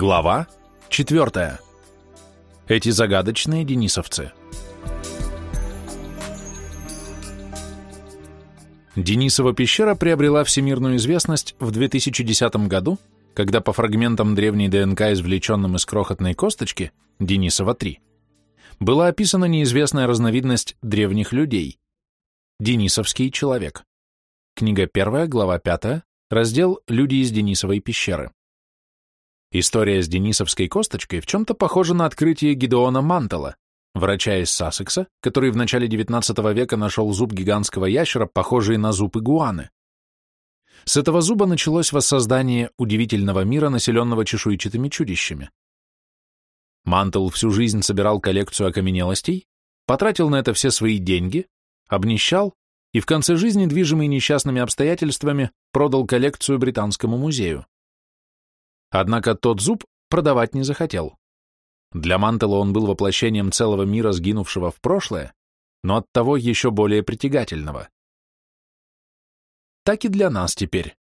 Глава 4. Эти загадочные денисовцы. Денисова пещера приобрела всемирную известность в 2010 году, когда по фрагментам древней ДНК, извлеченным из крохотной косточки, Денисова-3, была описана неизвестная разновидность древних людей – Денисовский человек. Книга 1, глава 5, раздел «Люди из Денисовой пещеры». История с денисовской косточкой в чем-то похожа на открытие Гидеона Мантела, врача из Сассекса, который в начале XIX века нашел зуб гигантского ящера, похожий на зуб игуаны. С этого зуба началось воссоздание удивительного мира, населенного чешуйчатыми чудищами. Мантел всю жизнь собирал коллекцию окаменелостей, потратил на это все свои деньги, обнищал и в конце жизни, движимый несчастными обстоятельствами, продал коллекцию Британскому музею. Однако тот зуб продавать не захотел. Для Мантела он был воплощением целого мира, сгинувшего в прошлое, но оттого еще более притягательного. Так и для нас теперь.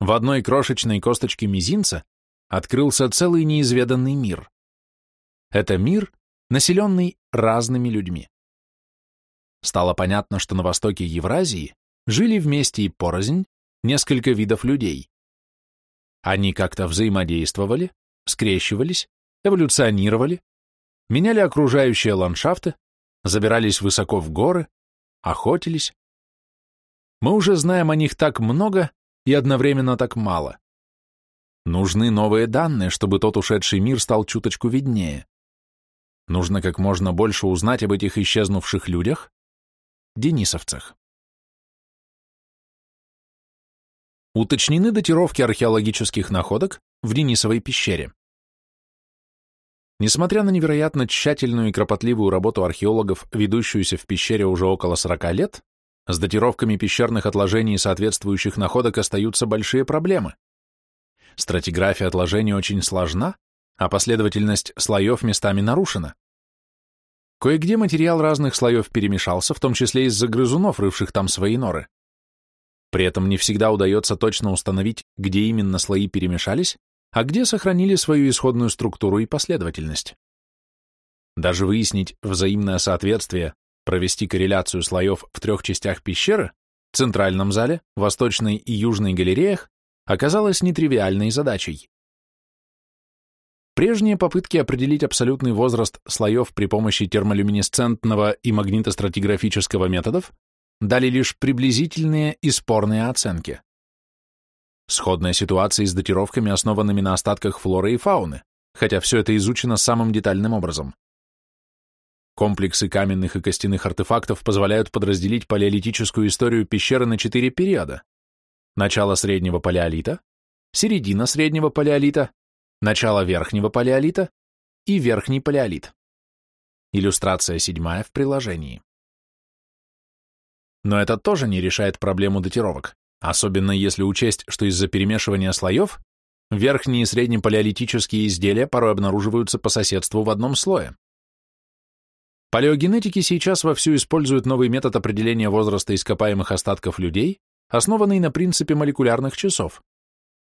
В одной крошечной косточке мизинца открылся целый неизведанный мир. Это мир, населенный разными людьми. Стало понятно, что на востоке Евразии жили вместе и порознь несколько видов людей. Они как-то взаимодействовали, скрещивались, эволюционировали, меняли окружающие ландшафты, забирались высоко в горы, охотились. Мы уже знаем о них так много и одновременно так мало. Нужны новые данные, чтобы тот ушедший мир стал чуточку виднее. Нужно как можно больше узнать об этих исчезнувших людях, денисовцах. Уточнены датировки археологических находок в Денисовой пещере. Несмотря на невероятно тщательную и кропотливую работу археологов, ведущуюся в пещере уже около 40 лет, с датировками пещерных отложений соответствующих находок остаются большие проблемы. Стратиграфия отложений очень сложна, а последовательность слоев местами нарушена. Кое-где материал разных слоев перемешался, в том числе из-за грызунов, рывших там свои норы. При этом не всегда удается точно установить, где именно слои перемешались, а где сохранили свою исходную структуру и последовательность. Даже выяснить взаимное соответствие, провести корреляцию слоев в трех частях пещеры, центральном зале, восточной и южной галереях, оказалось нетривиальной задачей. Прежние попытки определить абсолютный возраст слоев при помощи термолюминесцентного и магнитостратиграфического методов дали лишь приблизительные и спорные оценки. Сходная ситуация с датировками, основанными на остатках флоры и фауны, хотя все это изучено самым детальным образом. Комплексы каменных и костяных артефактов позволяют подразделить палеолитическую историю пещеры на четыре периода. Начало среднего палеолита, середина среднего палеолита, начало верхнего палеолита и верхний палеолит. Иллюстрация седьмая в приложении. Но это тоже не решает проблему датировок, особенно если учесть, что из-за перемешивания слоев верхние и среднепалеолитические изделия порой обнаруживаются по соседству в одном слое. Палеогенетики сейчас вовсю используют новый метод определения возраста ископаемых остатков людей, основанный на принципе молекулярных часов.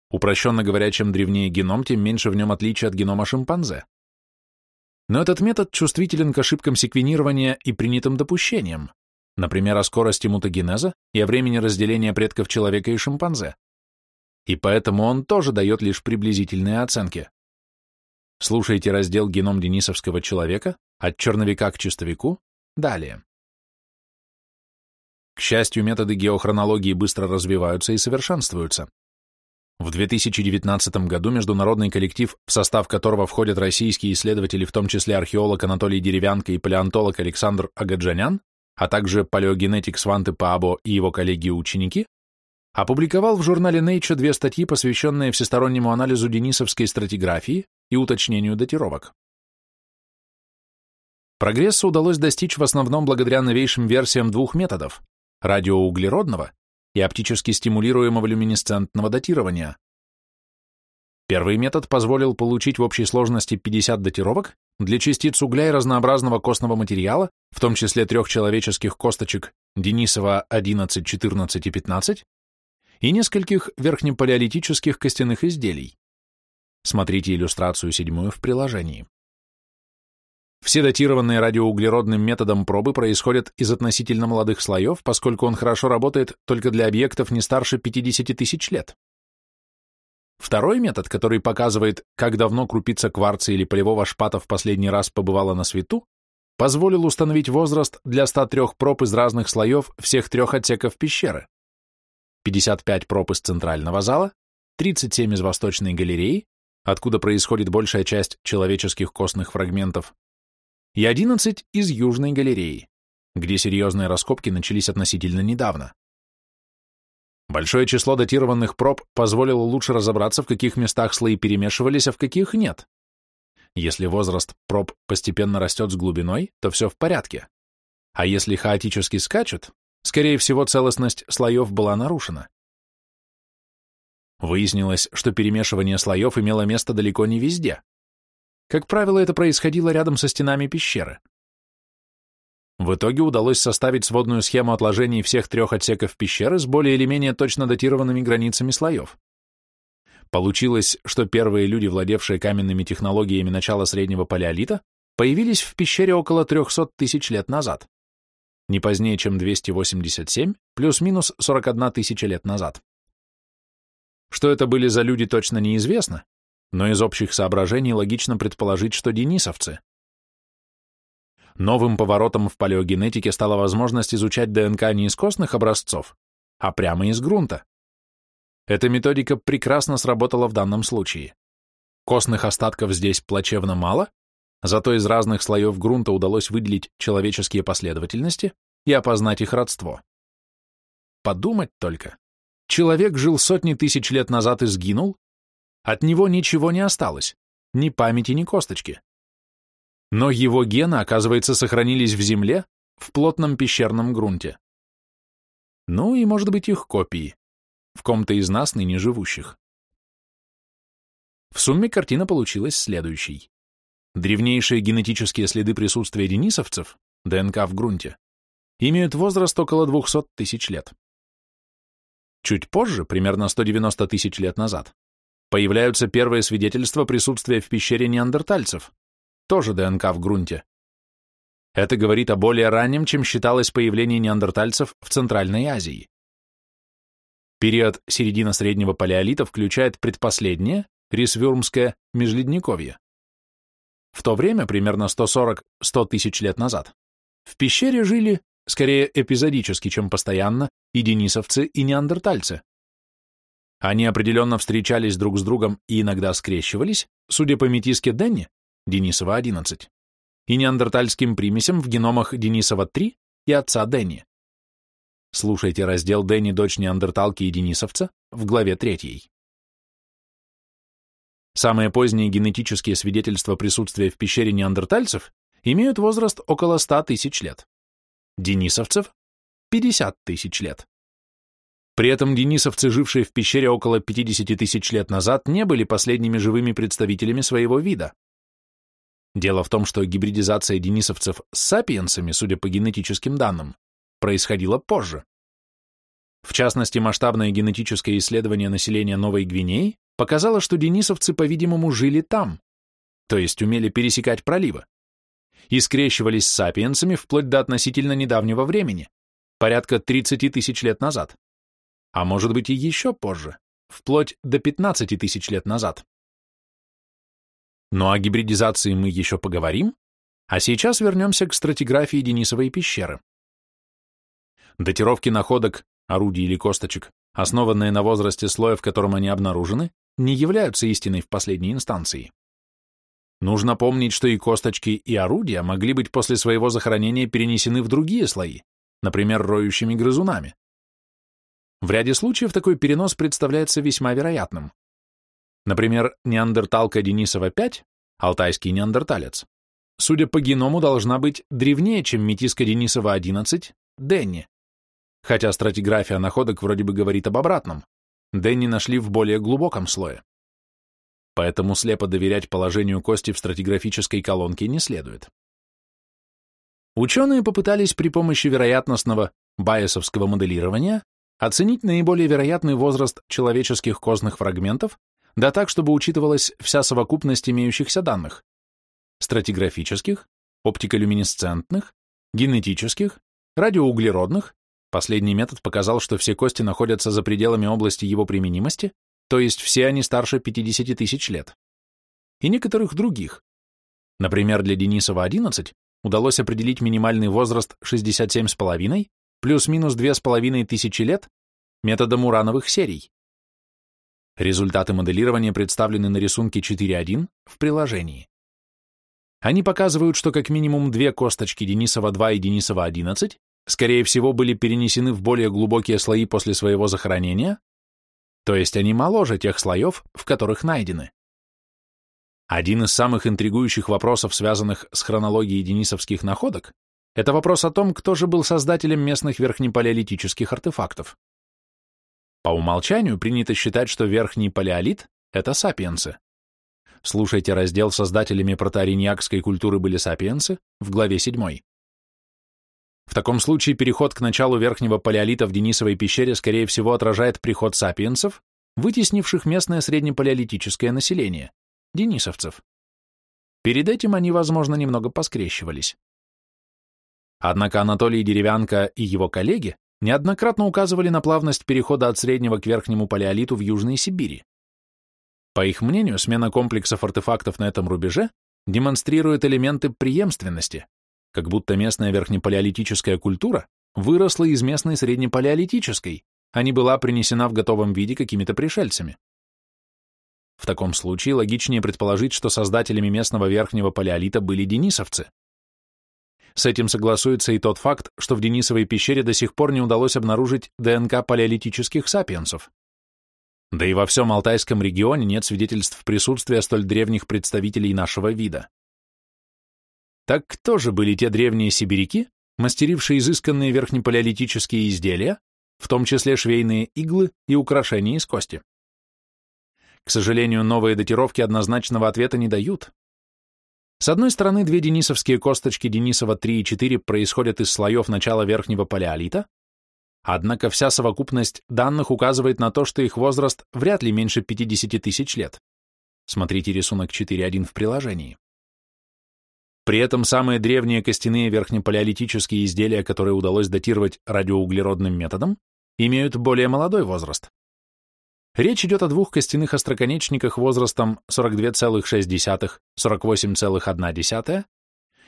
Упрощенно говоря, чем древнее геном, тем меньше в нем отличия от генома шимпанзе. Но этот метод чувствителен к ошибкам секвенирования и принятым допущениям например, о скорости мутагенеза и о времени разделения предков человека и шимпанзе. И поэтому он тоже дает лишь приблизительные оценки. Слушайте раздел «Геном денисовского человека» от черновика к чистовику, далее. К счастью, методы геохронологии быстро развиваются и совершенствуются. В 2019 году международный коллектив, в состав которого входят российские исследователи, в том числе археолог Анатолий Деревянко и палеонтолог Александр Агаджанян, а также палеогенетик Сванте Паабо и его коллеги-ученики, опубликовал в журнале Nature две статьи, посвященные всестороннему анализу денисовской стратиграфии и уточнению датировок. Прогрессу удалось достичь в основном благодаря новейшим версиям двух методов – радиоуглеродного и оптически стимулируемого люминесцентного датирования. Первый метод позволил получить в общей сложности 50 датировок для частиц угля и разнообразного костного материала, в том числе трех человеческих косточек Денисова 11, 14 и 15, и нескольких верхнепалеолитических костяных изделий. Смотрите иллюстрацию седьмую в приложении. Все датированные радиоуглеродным методом пробы происходят из относительно молодых слоев, поскольку он хорошо работает только для объектов не старше 50 тысяч лет. Второй метод, который показывает, как давно крупица кварца или полевого шпата в последний раз побывала на свету, позволил установить возраст для 103 проб из разных слоев всех трех отсеков пещеры. 55 проб из центрального зала, 37 из восточной галереи, откуда происходит большая часть человеческих костных фрагментов, и 11 из Южной галереи, где серьезные раскопки начались относительно недавно. Большое число датированных проб позволило лучше разобраться, в каких местах слои перемешивались, а в каких нет. Если возраст проб постепенно растет с глубиной, то все в порядке. А если хаотически скачет, скорее всего, целостность слоев была нарушена. Выяснилось, что перемешивание слоев имело место далеко не везде. Как правило, это происходило рядом со стенами пещеры. В итоге удалось составить сводную схему отложений всех трех отсеков пещеры с более или менее точно датированными границами слоев. Получилось, что первые люди, владевшие каменными технологиями начала среднего палеолита, появились в пещере около 300 тысяч лет назад, не позднее, чем 287, плюс-минус 41 тысяча лет назад. Что это были за люди, точно неизвестно, но из общих соображений логично предположить, что денисовцы. Новым поворотом в палеогенетике стала возможность изучать ДНК не из костных образцов, а прямо из грунта. Эта методика прекрасно сработала в данном случае. Костных остатков здесь плачевно мало, зато из разных слоев грунта удалось выделить человеческие последовательности и опознать их родство. Подумать только. Человек жил сотни тысяч лет назад и сгинул, от него ничего не осталось, ни памяти, ни косточки. Но его гены, оказывается, сохранились в земле, в плотном пещерном грунте. Ну и, может быть, их копии, в ком-то из нас, ныне живущих. В сумме картина получилась следующей. Древнейшие генетические следы присутствия денисовцев, ДНК в грунте, имеют возраст около 200 тысяч лет. Чуть позже, примерно 190 тысяч лет назад, появляются первые свидетельства присутствия в пещере неандертальцев, тоже ДНК в грунте. Это говорит о более раннем, чем считалось появление неандертальцев в Центральной Азии. Период середина среднего палеолита включает предпоследнее, рисвюрмское, межледниковье. В то время, примерно 140-100 тысяч лет назад, в пещере жили, скорее эпизодически, чем постоянно, и денисовцы, и неандертальцы. Они определенно встречались друг с другом и иногда скрещивались, судя по метиске Денни, Денисова 11, и неандертальским примесям в геномах Денисова 3 и отца Денни. Слушайте раздел Денни, дочь неандерталки и денисовца в главе 3. Самые поздние генетические свидетельства присутствия в пещере неандертальцев имеют возраст около 100 тысяч лет. Денисовцев – 50 тысяч лет. При этом денисовцы, жившие в пещере около 50 тысяч лет назад, не были последними живыми представителями своего вида. Дело в том, что гибридизация денисовцев с сапиенсами, судя по генетическим данным, происходила позже. В частности, масштабное генетическое исследование населения Новой Гвинеи показало, что денисовцы, по-видимому, жили там, то есть умели пересекать проливы, и скрещивались с сапиенсами вплоть до относительно недавнего времени, порядка 30 тысяч лет назад а может быть и еще позже, вплоть до 15 тысяч лет назад. Но о гибридизации мы еще поговорим, а сейчас вернемся к стратиграфии Денисовой пещеры. Датировки находок, орудий или косточек, основанные на возрасте слоя, в котором они обнаружены, не являются истиной в последней инстанции. Нужно помнить, что и косточки, и орудия могли быть после своего захоронения перенесены в другие слои, например, роющими грызунами. В ряде случаев такой перенос представляется весьма вероятным. Например, неандерталка Денисова-5, алтайский неандерталец, судя по геному, должна быть древнее, чем метиска Денисова-11, Денни. Хотя стратиграфия находок вроде бы говорит об обратном. Денни нашли в более глубоком слое. Поэтому слепо доверять положению кости в стратиграфической колонке не следует. Ученые попытались при помощи вероятностного байесовского моделирования оценить наиболее вероятный возраст человеческих костных фрагментов, да так, чтобы учитывалась вся совокупность имеющихся данных – стратиграфических, оптиколюминесцентных, генетических, радиоуглеродных, последний метод показал, что все кости находятся за пределами области его применимости, то есть все они старше 50 тысяч лет, и некоторых других. Например, для Денисова-11 удалось определить минимальный возраст 67,5 плюс-минус 2,5 тысячи лет методом урановых серий. Результаты моделирования представлены на рисунке 4.1 в приложении. Они показывают, что как минимум две косточки Денисова-2 и Денисова-11 скорее всего были перенесены в более глубокие слои после своего захоронения, то есть они моложе тех слоев, в которых найдены. Один из самых интригующих вопросов, связанных с хронологией денисовских находок, это вопрос о том, кто же был создателем местных верхнепалеолитических артефактов. По умолчанию принято считать, что верхний палеолит — это сапиенсы. Слушайте раздел «Создателями протоариньякской культуры были сапиенсы» в главе 7. В таком случае переход к началу верхнего палеолита в Денисовой пещере скорее всего отражает приход сапиенсов, вытеснивших местное среднепалеолитическое население, денисовцев. Перед этим они, возможно, немного поскрещивались. Однако Анатолий Деревянко и его коллеги неоднократно указывали на плавность перехода от среднего к верхнему палеолиту в Южной Сибири. По их мнению, смена комплексов артефактов на этом рубеже демонстрирует элементы преемственности, как будто местная верхнепалеолитическая культура выросла из местной среднепалеолитической, а не была принесена в готовом виде какими-то пришельцами. В таком случае логичнее предположить, что создателями местного верхнего палеолита были денисовцы. С этим согласуется и тот факт, что в Денисовой пещере до сих пор не удалось обнаружить ДНК палеолитических сапиенсов. Да и во всем Алтайском регионе нет свидетельств присутствия столь древних представителей нашего вида. Так кто же были те древние сибиряки, мастерившие изысканные верхнепалеолитические изделия, в том числе швейные иглы и украшения из кости? К сожалению, новые датировки однозначного ответа не дают, с одной стороны, две денисовские косточки Денисова 3 и 4 происходят из слоев начала верхнего палеолита, однако вся совокупность данных указывает на то, что их возраст вряд ли меньше 50 тысяч лет. Смотрите рисунок 4.1 в приложении. При этом самые древние костяные верхнепалеолитические изделия, которые удалось датировать радиоуглеродным методом, имеют более молодой возраст. Речь идет о двух костяных остроконечниках возрастом 42,6, 48,1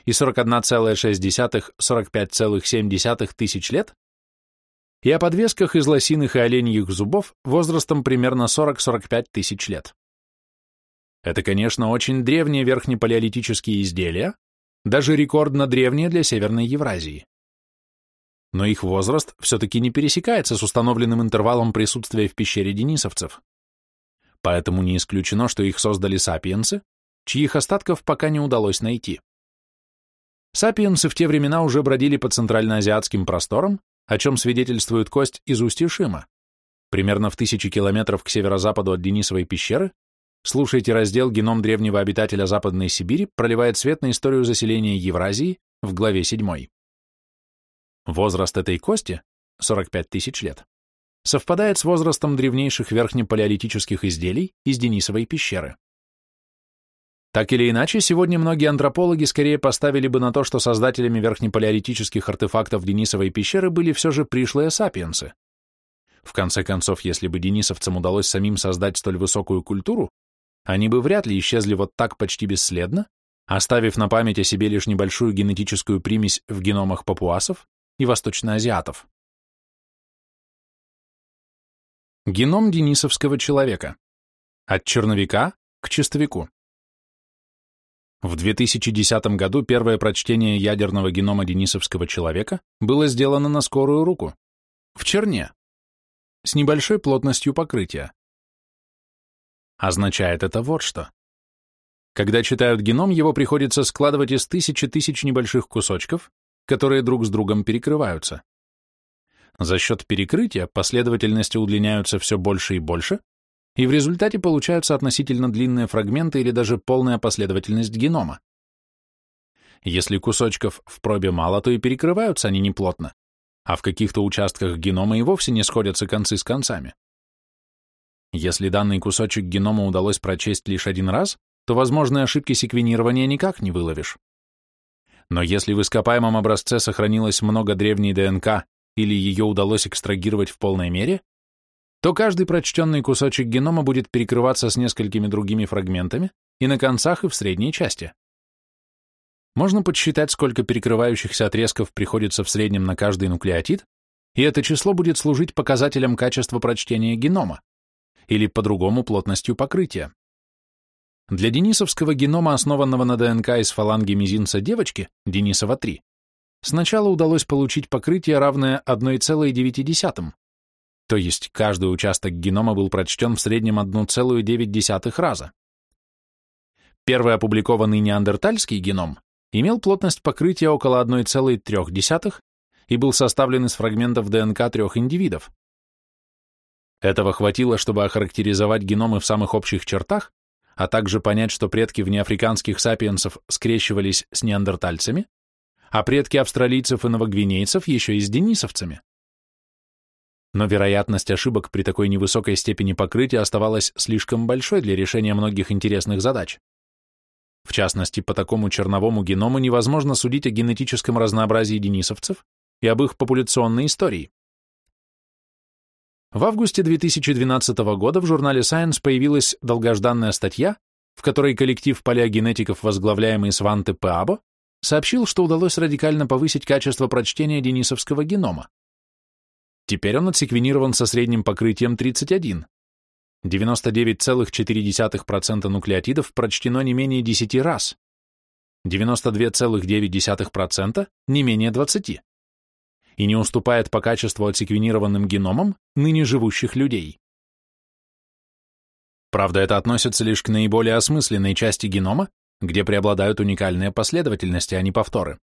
и 41,6, 45,7 тысяч лет, и о подвесках из лосиных и оленьих зубов возрастом примерно 40-45 тысяч лет. Это, конечно, очень древние верхнепалеолитические изделия, даже рекордно древние для Северной Евразии но их возраст все-таки не пересекается с установленным интервалом присутствия в пещере денисовцев. Поэтому не исключено, что их создали сапиенсы, чьих остатков пока не удалось найти. Сапиенсы в те времена уже бродили по центральноазиатским просторам, о чем свидетельствует кость из устья Шима. Примерно в тысячи километров к северо-западу от Денисовой пещеры слушайте раздел «Геном древнего обитателя Западной Сибири» проливает свет на историю заселения Евразии в главе 7. Возраст этой кости, 45 тысяч лет, совпадает с возрастом древнейших верхнепалеолитических изделий из Денисовой пещеры. Так или иначе, сегодня многие антропологи скорее поставили бы на то, что создателями верхнепалеолитических артефактов Денисовой пещеры были все же пришлые сапиенсы. В конце концов, если бы денисовцам удалось самим создать столь высокую культуру, они бы вряд ли исчезли вот так почти бесследно, оставив на память о себе лишь небольшую генетическую примесь в геномах папуасов и восточноазиатов. Геном денисовского человека. От черновика к чистовику. В 2010 году первое прочтение ядерного генома денисовского человека было сделано на скорую руку, в черне, с небольшой плотностью покрытия. Означает это вот что. Когда читают геном, его приходится складывать из тысячи тысяч небольших кусочков, которые друг с другом перекрываются. За счет перекрытия последовательности удлиняются все больше и больше, и в результате получаются относительно длинные фрагменты или даже полная последовательность генома. Если кусочков в пробе мало, то и перекрываются они неплотно, а в каких-то участках генома и вовсе не сходятся концы с концами. Если данный кусочек генома удалось прочесть лишь один раз, то возможные ошибки секвенирования никак не выловишь. Но если в ископаемом образце сохранилось много древней ДНК или ее удалось экстрагировать в полной мере, то каждый прочтенный кусочек генома будет перекрываться с несколькими другими фрагментами и на концах, и в средней части. Можно подсчитать, сколько перекрывающихся отрезков приходится в среднем на каждый нуклеотид, и это число будет служить показателем качества прочтения генома, или по-другому плотностью покрытия. Для денисовского генома, основанного на ДНК из фаланги мизинца девочки, Денисова-3, сначала удалось получить покрытие, равное 1,9, то есть каждый участок генома был прочтен в среднем 1,9 раза. Первый опубликованный неандертальский геном имел плотность покрытия около 1,3 и был составлен из фрагментов ДНК трех индивидов. Этого хватило, чтобы охарактеризовать геномы в самых общих чертах, а также понять, что предки внеафриканских сапиенсов скрещивались с неандертальцами, а предки австралийцев и новогвинейцев еще и с денисовцами. Но вероятность ошибок при такой невысокой степени покрытия оставалась слишком большой для решения многих интересных задач. В частности, по такому черновому геному невозможно судить о генетическом разнообразии денисовцев и об их популяционной истории. В августе 2012 года в журнале Science появилась долгожданная статья, в которой коллектив палеогенетиков, возглавляемый Сванте Паабо, сообщил, что удалось радикально повысить качество прочтения денисовского генома. Теперь он отсеквенирован со средним покрытием 31. 99,4% нуклеотидов прочтено не менее 10 раз. 92,9% не менее 20 и не уступает по качеству отсеквенированным геномам ныне живущих людей. Правда, это относится лишь к наиболее осмысленной части генома, где преобладают уникальные последовательности, а не повторы.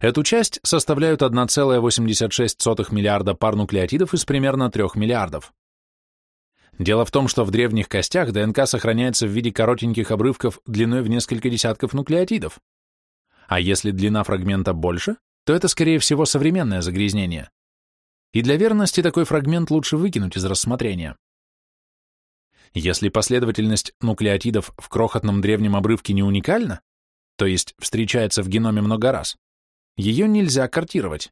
Эту часть составляют 1,86 миллиарда пар нуклеотидов из примерно 3 миллиардов. Дело в том, что в древних костях ДНК сохраняется в виде коротеньких обрывков длиной в несколько десятков нуклеотидов. А если длина фрагмента больше, то это, скорее всего, современное загрязнение. И для верности такой фрагмент лучше выкинуть из рассмотрения. Если последовательность нуклеотидов в крохотном древнем обрывке не уникальна, то есть встречается в геноме много раз, ее нельзя картировать,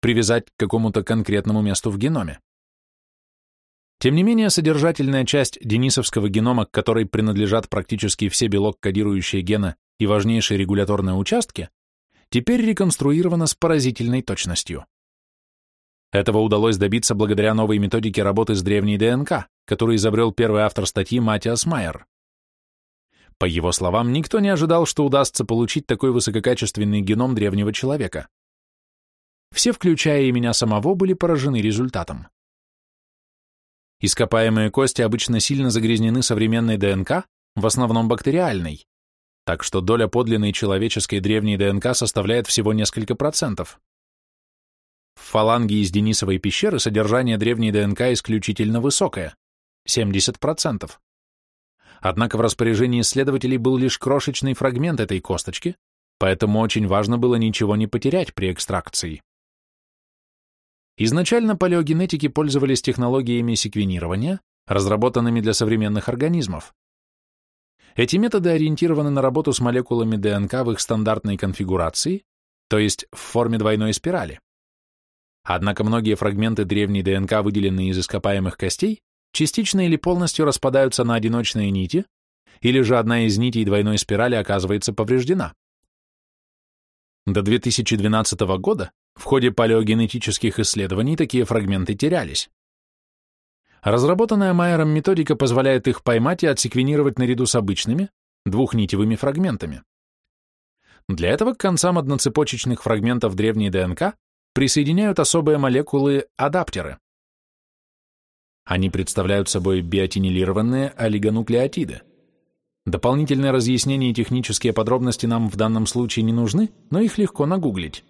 привязать к какому-то конкретному месту в геноме. Тем не менее, содержательная часть денисовского генома, к которой принадлежат практически все белок-кодирующие гены и важнейшие регуляторные участки, теперь реконструирована с поразительной точностью. Этого удалось добиться благодаря новой методике работы с древней ДНК, которую изобрел первый автор статьи Матиас Майер. По его словам, никто не ожидал, что удастся получить такой высококачественный геном древнего человека. Все, включая и меня самого, были поражены результатом. Ископаемые кости обычно сильно загрязнены современной ДНК, в основном бактериальной так что доля подлинной человеческой древней ДНК составляет всего несколько процентов. В фаланге из Денисовой пещеры содержание древней ДНК исключительно высокое – 70%. Однако в распоряжении исследователей был лишь крошечный фрагмент этой косточки, поэтому очень важно было ничего не потерять при экстракции. Изначально палеогенетики пользовались технологиями секвенирования, разработанными для современных организмов. Эти методы ориентированы на работу с молекулами ДНК в их стандартной конфигурации, то есть в форме двойной спирали. Однако многие фрагменты древней ДНК, выделенные из ископаемых костей, частично или полностью распадаются на одиночные нити, или же одна из нитей двойной спирали оказывается повреждена. До 2012 года в ходе палеогенетических исследований такие фрагменты терялись. Разработанная Майером методика позволяет их поймать и отсеквенировать наряду с обычными, двухнитевыми фрагментами. Для этого к концам одноцепочечных фрагментов древней ДНК присоединяют особые молекулы-адаптеры. Они представляют собой биотинилированные олигонуклеотиды. Дополнительные разъяснения и технические подробности нам в данном случае не нужны, но их легко нагуглить.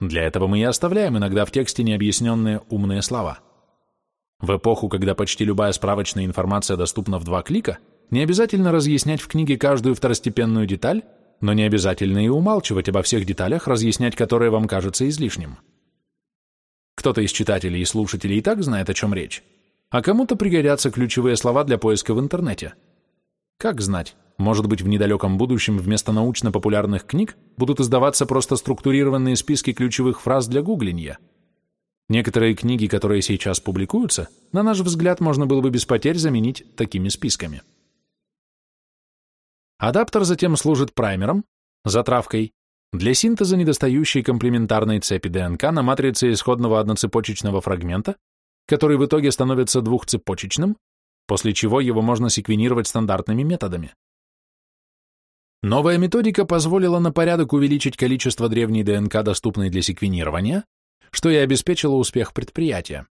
Для этого мы и оставляем иногда в тексте необъясненные умные слова. В эпоху, когда почти любая справочная информация доступна в два клика, не обязательно разъяснять в книге каждую второстепенную деталь, но не обязательно и умалчивать обо всех деталях, разъяснять которые вам кажется излишним. Кто-то из читателей и слушателей и так знает, о чем речь, а кому-то пригодятся ключевые слова для поиска в интернете. Как знать, может быть, в недалеком будущем вместо научно-популярных книг будут издаваться просто структурированные списки ключевых фраз для гуглинья. Некоторые книги, которые сейчас публикуются, на наш взгляд, можно было бы без потерь заменить такими списками. Адаптер затем служит праймером, затравкой, для синтеза недостающей комплементарной цепи ДНК на матрице исходного одноцепочечного фрагмента, который в итоге становится двухцепочечным, после чего его можно секвенировать стандартными методами. Новая методика позволила на порядок увеличить количество древней ДНК, доступной для секвенирования, что и обеспечило успех предприятия.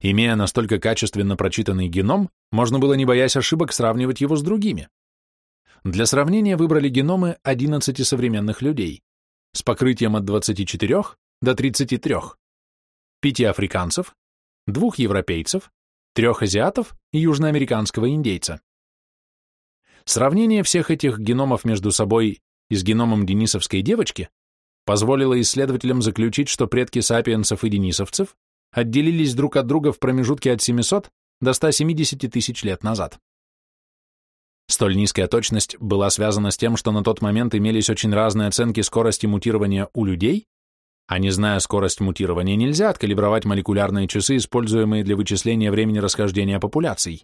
Имея настолько качественно прочитанный геном, можно было, не боясь ошибок, сравнивать его с другими. Для сравнения выбрали геномы 11 современных людей с покрытием от 24 до 33, пяти африканцев, двух европейцев, трех азиатов и южноамериканского индейца. Сравнение всех этих геномов между собой и с геномом денисовской девочки позволило исследователям заключить, что предки сапиенсов и денисовцев отделились друг от друга в промежутке от 700 до 170 тысяч лет назад. Столь низкая точность была связана с тем, что на тот момент имелись очень разные оценки скорости мутирования у людей, а не зная скорость мутирования, нельзя откалибровать молекулярные часы, используемые для вычисления времени расхождения популяций.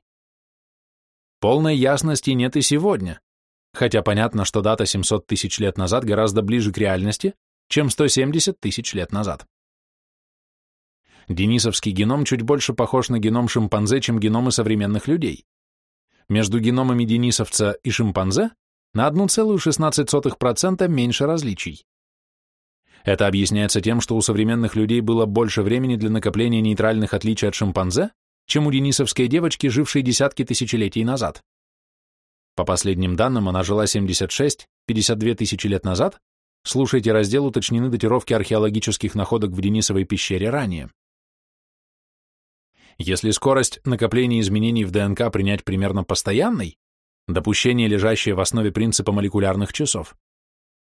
Полной ясности нет и сегодня, хотя понятно, что дата 700 тысяч лет назад гораздо ближе к реальности, чем 170 тысяч лет назад. Денисовский геном чуть больше похож на геном шимпанзе, чем геномы современных людей. Между геномами денисовца и шимпанзе на 1,16% меньше различий. Это объясняется тем, что у современных людей было больше времени для накопления нейтральных отличий от шимпанзе, чем у денисовской девочки, жившей десятки тысячелетий назад. По последним данным, она жила 76-52 тысячи лет назад, слушайте раздел уточнены датировки археологических находок в Денисовой пещере ранее. Если скорость накопления изменений в ДНК принять примерно постоянной, допущение, лежащее в основе принципа молекулярных часов,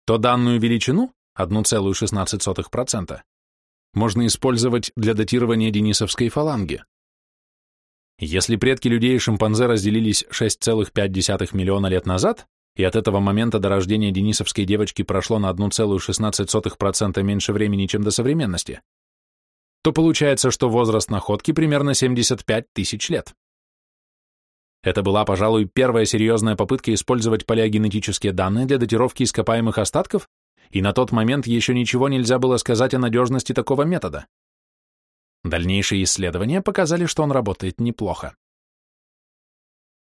то данную величину, 1,16%, можно использовать для датирования денисовской фаланги. Если предки людей и шимпанзе разделились 6,5 миллиона лет назад, и от этого момента до рождения денисовской девочки прошло на 1,16% меньше времени, чем до современности, то получается, что возраст находки примерно 75 тысяч лет. Это была, пожалуй, первая серьезная попытка использовать палеогенетические данные для датировки ископаемых остатков, и на тот момент еще ничего нельзя было сказать о надежности такого метода. Дальнейшие исследования показали, что он работает неплохо.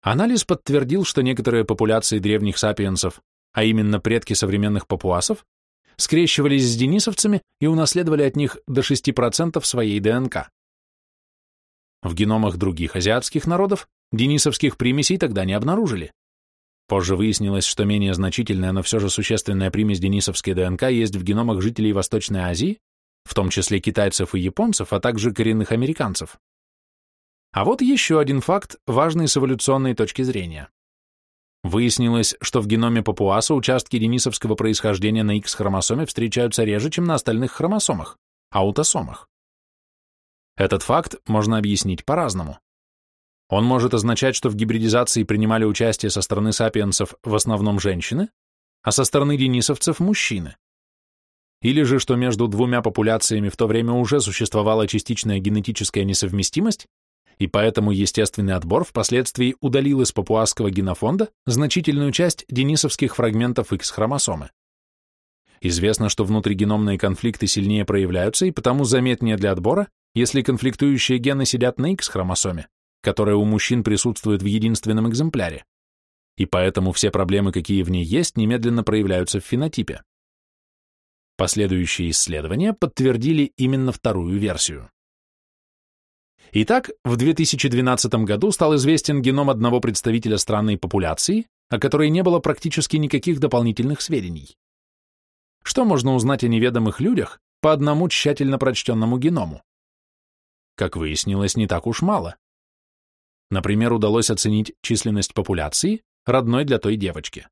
Анализ подтвердил, что некоторые популяции древних сапиенсов, а именно предки современных папуасов, скрещивались с денисовцами и унаследовали от них до 6% своей ДНК. В геномах других азиатских народов денисовских примесей тогда не обнаружили. Позже выяснилось, что менее значительная, но все же существенная примесь денисовской ДНК есть в геномах жителей Восточной Азии, в том числе китайцев и японцев, а также коренных американцев. А вот еще один факт, важный с эволюционной точки зрения. Выяснилось, что в геноме папуаса участки денисовского происхождения на X-хромосоме встречаются реже, чем на остальных хромосомах, аутосомах. Этот факт можно объяснить по-разному. Он может означать, что в гибридизации принимали участие со стороны сапиенсов в основном женщины, а со стороны денисовцев – мужчины или же что между двумя популяциями в то время уже существовала частичная генетическая несовместимость, и поэтому естественный отбор впоследствии удалил из папуасского генофонда значительную часть денисовских фрагментов X-хромосомы. Известно, что внутригеномные конфликты сильнее проявляются и потому заметнее для отбора, если конфликтующие гены сидят на X-хромосоме, которая у мужчин присутствует в единственном экземпляре. И поэтому все проблемы, какие в ней есть, немедленно проявляются в фенотипе. Последующие исследования подтвердили именно вторую версию. Итак, в 2012 году стал известен геном одного представителя странной популяции, о которой не было практически никаких дополнительных сведений. Что можно узнать о неведомых людях по одному тщательно прочтенному геному? Как выяснилось, не так уж мало. Например, удалось оценить численность популяции, родной для той девочки.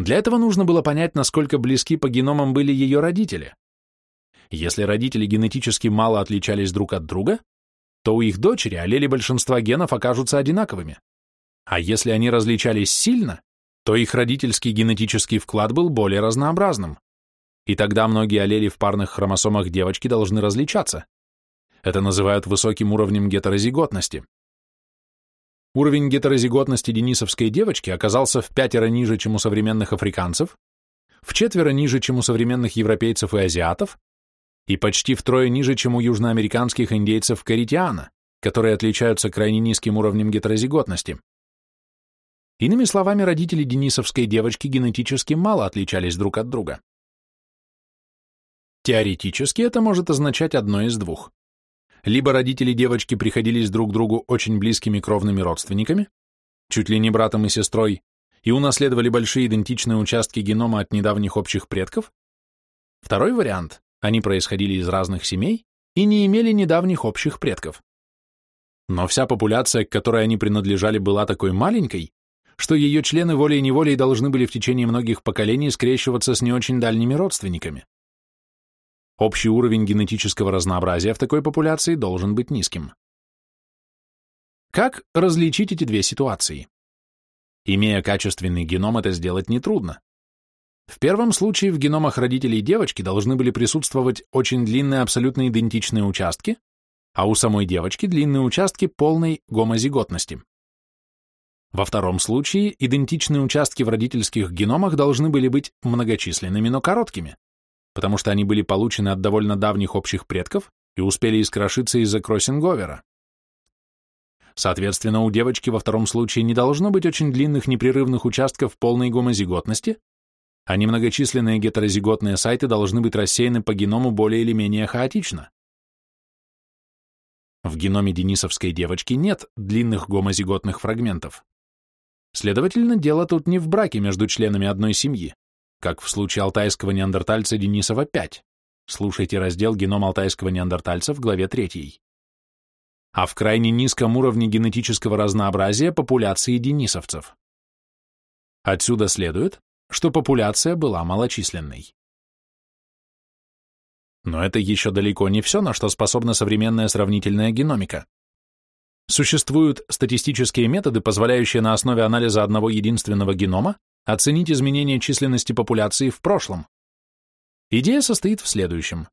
Для этого нужно было понять, насколько близки по геномам были ее родители. Если родители генетически мало отличались друг от друга, то у их дочери аллели большинства генов окажутся одинаковыми. А если они различались сильно, то их родительский генетический вклад был более разнообразным. И тогда многие аллели в парных хромосомах девочки должны различаться. Это называют высоким уровнем гетерозиготности. Уровень гетерозиготности денисовской девочки оказался в пятеро ниже, чем у современных африканцев, в четверо ниже, чем у современных европейцев и азиатов, и почти втрое ниже, чем у южноамериканских индейцев каритиана, которые отличаются крайне низким уровнем гетерозиготности. Иными словами, родители денисовской девочки генетически мало отличались друг от друга. Теоретически это может означать одно из двух. Либо родители девочки приходились друг другу очень близкими кровными родственниками, чуть ли не братом и сестрой, и унаследовали большие идентичные участки генома от недавних общих предков. Второй вариант – они происходили из разных семей и не имели недавних общих предков. Но вся популяция, к которой они принадлежали, была такой маленькой, что ее члены волей-неволей должны были в течение многих поколений скрещиваться с не очень дальними родственниками. Общий уровень генетического разнообразия в такой популяции должен быть низким. Как различить эти две ситуации? Имея качественный геном, это сделать нетрудно. В первом случае в геномах родителей девочки должны были присутствовать очень длинные абсолютно идентичные участки, а у самой девочки длинные участки полной гомозиготности. Во втором случае идентичные участки в родительских геномах должны были быть многочисленными, но короткими потому что они были получены от довольно давних общих предков и успели искрошиться из-за кроссинговера. Соответственно, у девочки во втором случае не должно быть очень длинных непрерывных участков полной гомозиготности, а немногочисленные гетерозиготные сайты должны быть рассеяны по геному более или менее хаотично. В геноме денисовской девочки нет длинных гомозиготных фрагментов. Следовательно, дело тут не в браке между членами одной семьи, как в случае алтайского неандертальца Денисова-5. Слушайте раздел «Геном алтайского неандертальца» в главе 3. А в крайне низком уровне генетического разнообразия популяции денисовцев. Отсюда следует, что популяция была малочисленной. Но это еще далеко не все, на что способна современная сравнительная геномика. Существуют статистические методы, позволяющие на основе анализа одного единственного генома оценить изменение численности популяции в прошлом. Идея состоит в следующем.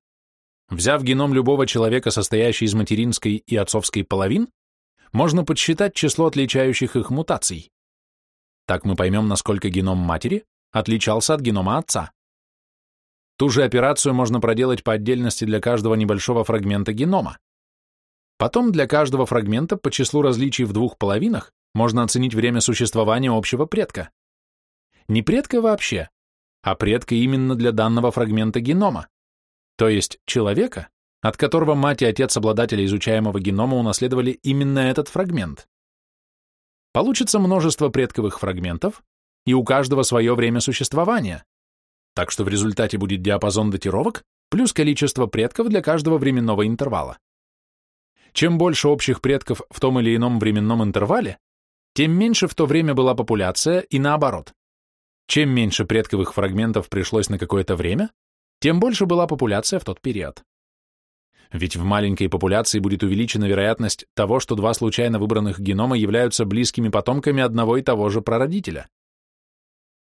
Взяв геном любого человека, состоящий из материнской и отцовской половин, можно подсчитать число отличающих их мутаций. Так мы поймем, насколько геном матери отличался от генома отца. Ту же операцию можно проделать по отдельности для каждого небольшого фрагмента генома. Потом для каждого фрагмента по числу различий в двух половинах можно оценить время существования общего предка. Не предка вообще, а предка именно для данного фрагмента генома, то есть человека, от которого мать и отец обладателя изучаемого генома унаследовали именно этот фрагмент. Получится множество предковых фрагментов, и у каждого свое время существования, так что в результате будет диапазон датировок плюс количество предков для каждого временного интервала. Чем больше общих предков в том или ином временном интервале, тем меньше в то время была популяция и наоборот. Чем меньше предковых фрагментов пришлось на какое-то время, тем больше была популяция в тот период. Ведь в маленькой популяции будет увеличена вероятность того, что два случайно выбранных генома являются близкими потомками одного и того же прародителя.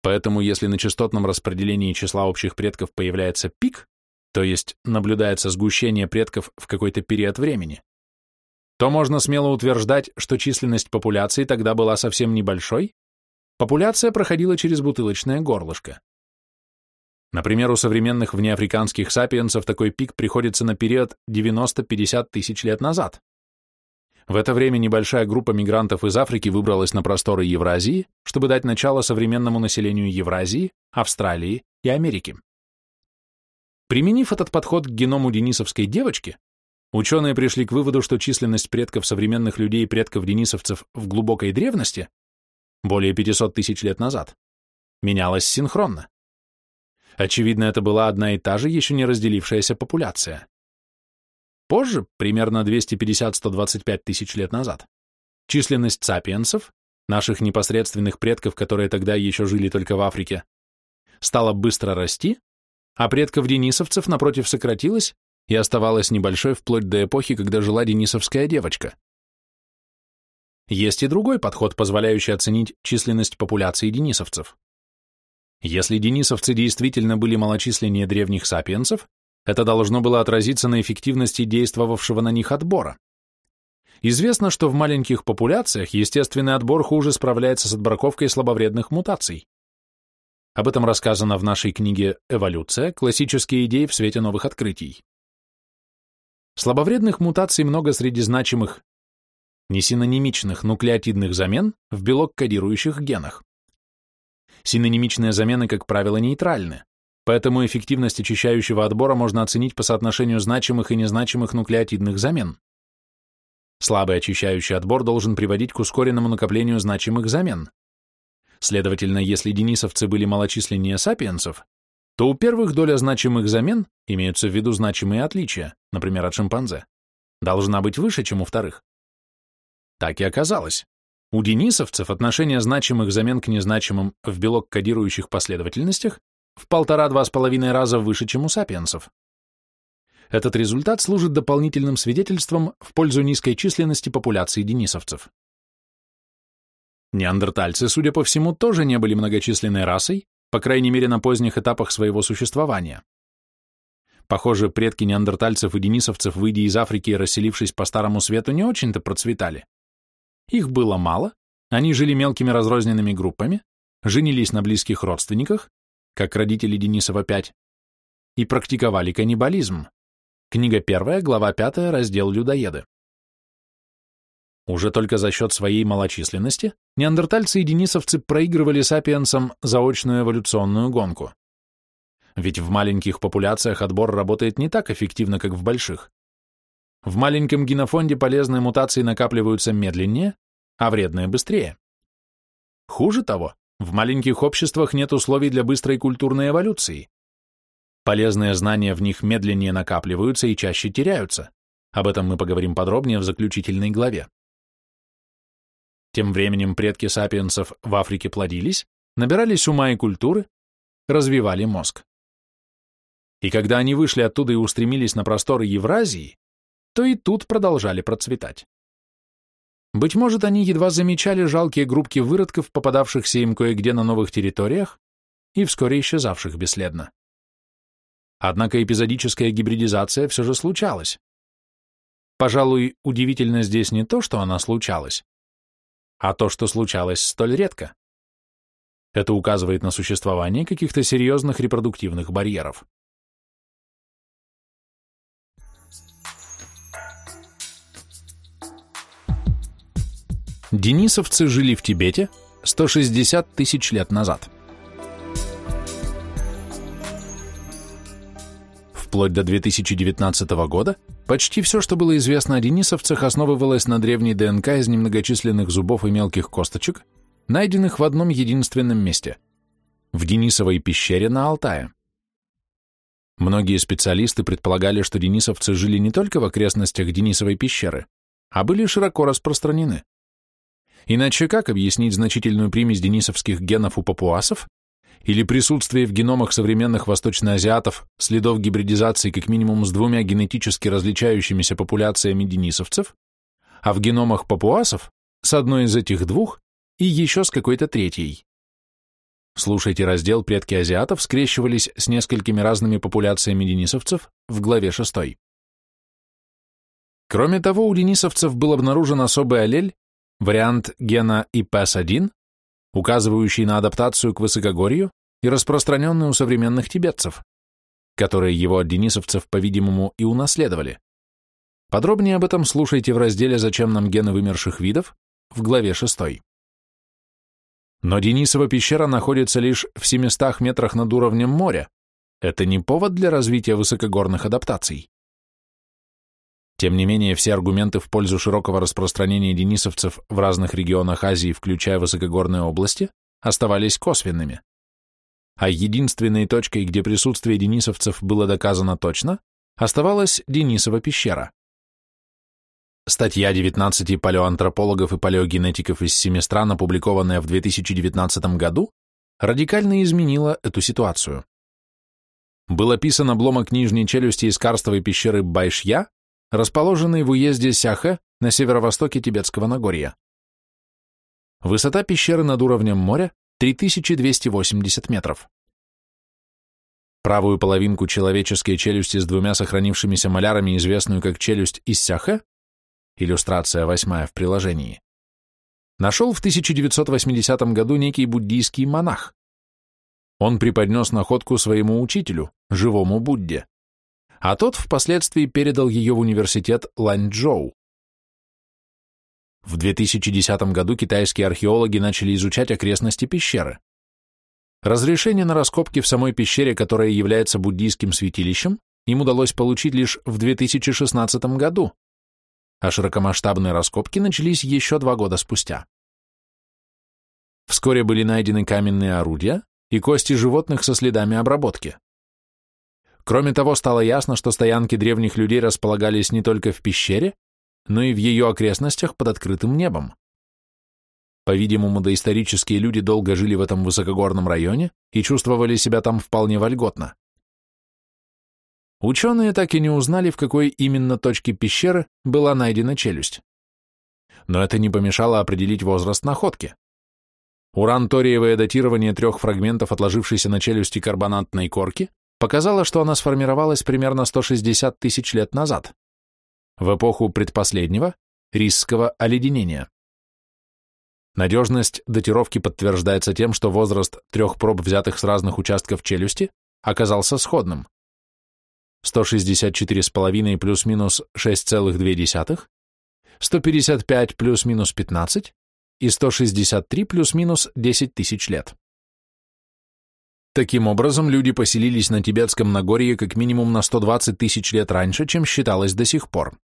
Поэтому если на частотном распределении числа общих предков появляется пик, то есть наблюдается сгущение предков в какой-то период времени, то можно смело утверждать, что численность популяции тогда была совсем небольшой, популяция проходила через бутылочное горлышко. Например, у современных внеафриканских сапиенсов такой пик приходится на период 90-50 тысяч лет назад. В это время небольшая группа мигрантов из Африки выбралась на просторы Евразии, чтобы дать начало современному населению Евразии, Австралии и Америки. Применив этот подход к геному денисовской девочки, ученые пришли к выводу, что численность предков современных людей и предков денисовцев в глубокой древности более 500 тысяч лет назад, менялась синхронно. Очевидно, это была одна и та же еще не разделившаяся популяция. Позже, примерно 250-125 тысяч лет назад, численность сапиенсов, наших непосредственных предков, которые тогда еще жили только в Африке, стала быстро расти, а предков денисовцев, напротив, сократилась, и оставалась небольшой вплоть до эпохи, когда жила денисовская девочка. Есть и другой подход, позволяющий оценить численность популяции денисовцев. Если денисовцы действительно были малочисленнее древних сапиенсов, это должно было отразиться на эффективности действовавшего на них отбора. Известно, что в маленьких популяциях естественный отбор хуже справляется с отбраковкой слабовредных мутаций. Об этом рассказано в нашей книге «Эволюция. Классические идеи в свете новых открытий». Слабовредных мутаций много среди значимых несинонимичных нуклеотидных замен в белок-кодирующих генах. Синонимичные замены, как правило, нейтральны, поэтому эффективность очищающего отбора можно оценить по соотношению значимых и незначимых нуклеотидных замен. Слабый очищающий отбор должен приводить к ускоренному накоплению значимых замен. Следовательно, если денисовцы были малочисленнее сапиенсов, то у первых доля значимых замен, имеются в виду значимые отличия, например, от шимпанзе, должна быть выше, чем у вторых. Так и оказалось. У денисовцев отношение значимых замен к незначимым в белок-кодирующих последовательностях в полтора-два с половиной раза выше, чем у сапиенсов. Этот результат служит дополнительным свидетельством в пользу низкой численности популяции денисовцев. Неандертальцы, судя по всему, тоже не были многочисленной расой, по крайней мере на поздних этапах своего существования. Похоже, предки неандертальцев и денисовцев, выйдя из Африки и расселившись по Старому Свету, не очень-то процветали. Их было мало, они жили мелкими разрозненными группами, женились на близких родственниках, как родители Денисова 5, и практиковали каннибализм. Книга 1, глава 5, раздел «Людоеды». Уже только за счет своей малочисленности неандертальцы и денисовцы проигрывали сапиенсам заочную эволюционную гонку. Ведь в маленьких популяциях отбор работает не так эффективно, как в больших. В маленьком генофонде полезные мутации накапливаются медленнее, а вредные быстрее. Хуже того, в маленьких обществах нет условий для быстрой культурной эволюции. Полезные знания в них медленнее накапливаются и чаще теряются. Об этом мы поговорим подробнее в заключительной главе. Тем временем предки сапиенсов в Африке плодились, набирались ума и культуры, развивали мозг. И когда они вышли оттуда и устремились на просторы Евразии, то и тут продолжали процветать. Быть может, они едва замечали жалкие группки выродков, попадавшихся им кое-где на новых территориях и вскоре исчезавших бесследно. Однако эпизодическая гибридизация все же случалась. Пожалуй, удивительно здесь не то, что она случалась, а то, что случалось столь редко. Это указывает на существование каких-то серьезных репродуктивных барьеров. Денисовцы жили в Тибете 160 тысяч лет назад. Вплоть до 2019 года почти все, что было известно о денисовцах, основывалось на древней ДНК из немногочисленных зубов и мелких косточек, найденных в одном единственном месте – в Денисовой пещере на Алтае. Многие специалисты предполагали, что денисовцы жили не только в окрестностях Денисовой пещеры, а были широко распространены. Иначе как объяснить значительную примесь денисовских генов у папуасов или присутствие в геномах современных восточноазиатов следов гибридизации как минимум с двумя генетически различающимися популяциями денисовцев, а в геномах папуасов с одной из этих двух и еще с какой-то третьей. Слушайте раздел «Предки азиатов» скрещивались с несколькими разными популяциями денисовцев в главе 6. Кроме того, у денисовцев был обнаружен особый аллель, вариант гена ИПС-1, указывающий на адаптацию к высокогорью и распространенный у современных тибетцев, которые его от денисовцев, по-видимому, и унаследовали. Подробнее об этом слушайте в разделе «Зачем нам гены вымерших видов» в главе 6. Но Денисова пещера находится лишь в 700 метрах над уровнем моря. Это не повод для развития высокогорных адаптаций. Тем не менее, все аргументы в пользу широкого распространения денисовцев в разных регионах Азии, включая высокогорные области, оставались косвенными. А единственной точкой, где присутствие денисовцев было доказано точно, оставалась Денисова пещера. Статья 19 палеоантропологов и палеогенетиков из семи стран, опубликованная в 2019 году, радикально изменила эту ситуацию. был описан обломок нижней челюсти из карстовой пещеры Байшья, расположенной в уезде Сяхэ на северо-востоке Тибетского Нагорья. Высота пещеры над уровнем моря 3280 метров. Правую половинку человеческой челюсти с двумя сохранившимися малярами, известную как челюсть из Сяхэ, иллюстрация восьмая в приложении, нашел в 1980 году некий буддийский монах. Он преподнес находку своему учителю, живому Будде, а тот впоследствии передал ее в университет Ланчжоу. В 2010 году китайские археологи начали изучать окрестности пещеры. Разрешение на раскопки в самой пещере, которая является буддийским святилищем, им удалось получить лишь в 2016 году, а широкомасштабные раскопки начались еще два года спустя. Вскоре были найдены каменные орудия и кости животных со следами обработки. Кроме того, стало ясно, что стоянки древних людей располагались не только в пещере, но и в ее окрестностях под открытым небом. По-видимому, доисторические люди долго жили в этом высокогорном районе и чувствовали себя там вполне вольготно. Ученые так и не узнали, в какой именно точке пещеры была найдена челюсть. Но это не помешало определить возраст находки. Уран-ториевое датирование трех фрагментов отложившейся на челюсти карбонатной корки показало, что она сформировалась примерно 160 тысяч лет назад, в эпоху предпоследнего рисского оледенения. Надежность датировки подтверждается тем, что возраст трех проб, взятых с разных участков челюсти, оказался сходным. 164,5 плюс-минус 6,2, 155 плюс-минус 15 и 163 плюс-минус 10 тысяч лет. Таким образом, люди поселились на Тибетском Нагорье как минимум на 120 тысяч лет раньше, чем считалось до сих пор.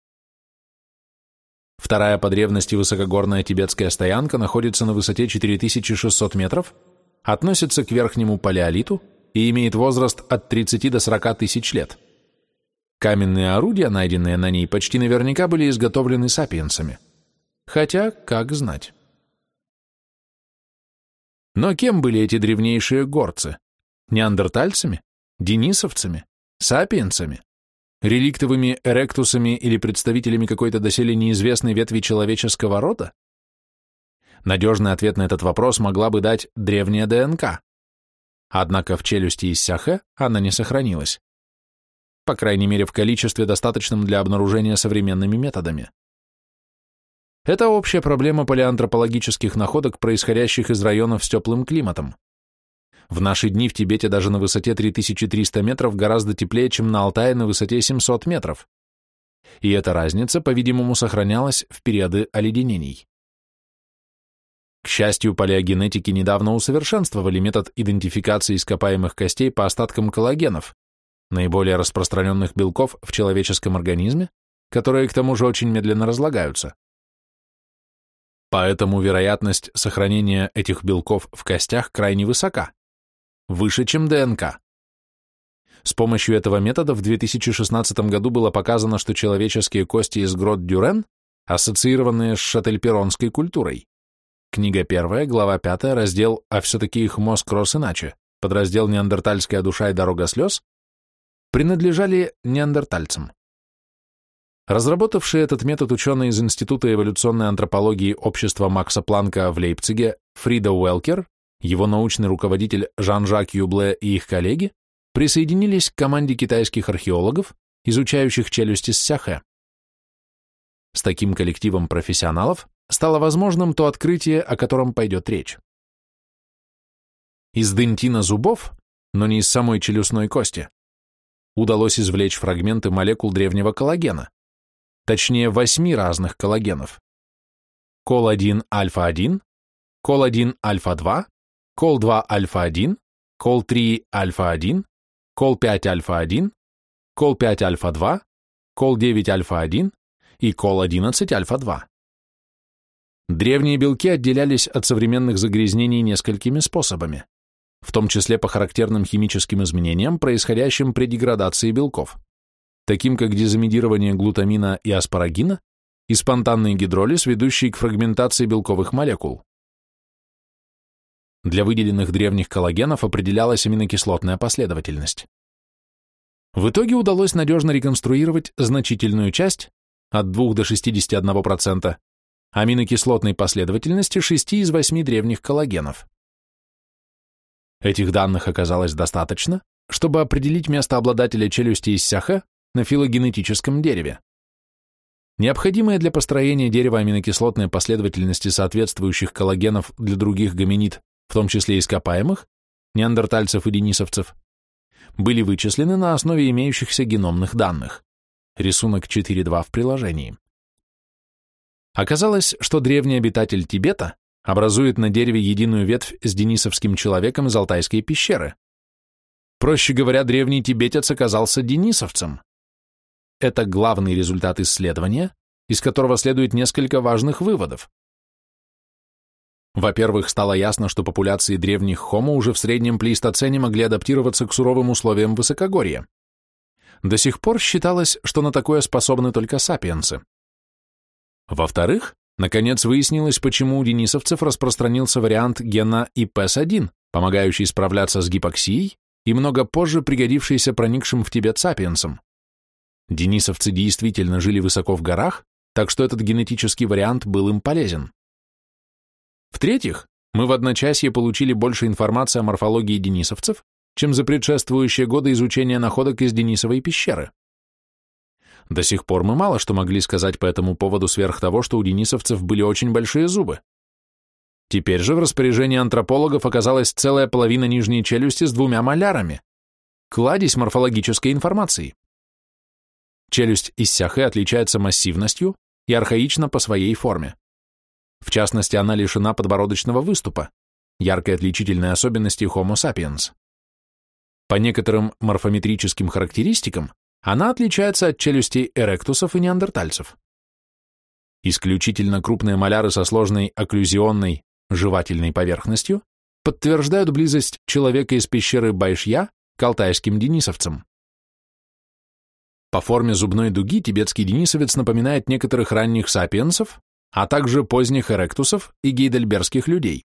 Вторая по древности высокогорная тибетская стоянка находится на высоте 4600 метров, относится к верхнему палеолиту и имеет возраст от 30 до 40 тысяч лет. Каменные орудия, найденные на ней, почти наверняка были изготовлены сапиенсами. Хотя, как знать. Но кем были эти древнейшие горцы? Неандертальцами? Денисовцами? Сапиенсами? Реликтовыми эректусами или представителями какой-то доселе неизвестной ветви человеческого рода? Надежный ответ на этот вопрос могла бы дать древняя ДНК. Однако в челюсти из Сяхе она не сохранилась. По крайней мере, в количестве, достаточном для обнаружения современными методами. Это общая проблема палеантропологических находок, происходящих из районов с теплым климатом. В наши дни в Тибете даже на высоте 3300 метров гораздо теплее, чем на Алтае на высоте 700 метров. И эта разница, по-видимому, сохранялась в периоды оледенений. К счастью, палеогенетики недавно усовершенствовали метод идентификации ископаемых костей по остаткам коллагенов, наиболее распространенных белков в человеческом организме, которые к тому же очень медленно разлагаются. Поэтому вероятность сохранения этих белков в костях крайне высока, выше, чем ДНК. С помощью этого метода в 2016 году было показано, что человеческие кости из грот Дюрен, ассоциированные с шательперонской культурой. Книга 1, глава 5, раздел «А все-таки их мозг рос иначе», подраздел «Неандертальская душа и дорога слез», принадлежали неандертальцам. Разработавший этот метод ученый из Института эволюционной антропологии общества Макса Планка в Лейпциге Фрида Уэлкер, его научный руководитель Жан-Жак Юбле и их коллеги присоединились к команде китайских археологов, изучающих челюсти Сяхэ. С таким коллективом профессионалов стало возможным то открытие, о котором пойдет речь. Из дентина зубов, но не из самой челюстной кости, удалось извлечь фрагменты молекул древнего коллагена, точнее восьми разных коллагенов. Кол-1 альфа-1, кол-1 альфа-2, кол-2 альфа-1, кол-3 альфа-1, кол-5 альфа-1, кол-5 альфа-2, кол-9 альфа-1 и кол-11 альфа-2. Древние белки отделялись от современных загрязнений несколькими способами, в том числе по характерным химическим изменениям, происходящим при деградации белков таким как дезамидирование глутамина и аспарагина, и спонтанный гидролиз, ведущий к фрагментации белковых молекул. Для выделенных древних коллагенов определялась аминокислотная последовательность. В итоге удалось надежно реконструировать значительную часть, от 2 до 61%, аминокислотной последовательности 6 из 8 древних коллагенов. Этих данных оказалось достаточно, чтобы определить место обладателя челюсти из сяха на филогенетическом дереве. Необходимые для построения дерева аминокислотные последовательности соответствующих коллагенов для других гоминид, в том числе ископаемых, неандертальцев и денисовцев, были вычислены на основе имеющихся геномных данных. Рисунок 4.2 в приложении. Оказалось, что древний обитатель Тибета образует на дереве единую ветвь с денисовским человеком из Алтайской пещеры. Проще говоря, древний тибетец оказался денисовцем. Это главный результат исследования, из которого следует несколько важных выводов. Во-первых, стало ясно, что популяции древних хомо уже в среднем плейстоцене могли адаптироваться к суровым условиям высокогорья. До сих пор считалось, что на такое способны только сапиенсы. Во-вторых, наконец выяснилось, почему у денисовцев распространился вариант гена ИПС-1, помогающий справляться с гипоксией и много позже пригодившийся проникшим в Тибет сапиенсам. Денисовцы действительно жили высоко в горах, так что этот генетический вариант был им полезен. В-третьих, мы в одночасье получили больше информации о морфологии денисовцев, чем за предшествующие годы изучения находок из Денисовой пещеры. До сих пор мы мало что могли сказать по этому поводу сверх того, что у денисовцев были очень большие зубы. Теперь же в распоряжении антропологов оказалась целая половина нижней челюсти с двумя малярами. Кладезь морфологической информации. Челюсть из сяхы отличается массивностью и архаична по своей форме. В частности, она лишена подбородочного выступа, яркой отличительной особенности Homo sapiens. По некоторым морфометрическим характеристикам она отличается от челюстей эректусов и неандертальцев. Исключительно крупные маляры со сложной окклюзионной жевательной поверхностью подтверждают близость человека из пещеры Байшья к алтайским денисовцам. По форме зубной дуги тибетский денисовец напоминает некоторых ранних сапиенсов, а также поздних эректусов и гейдельбергских людей.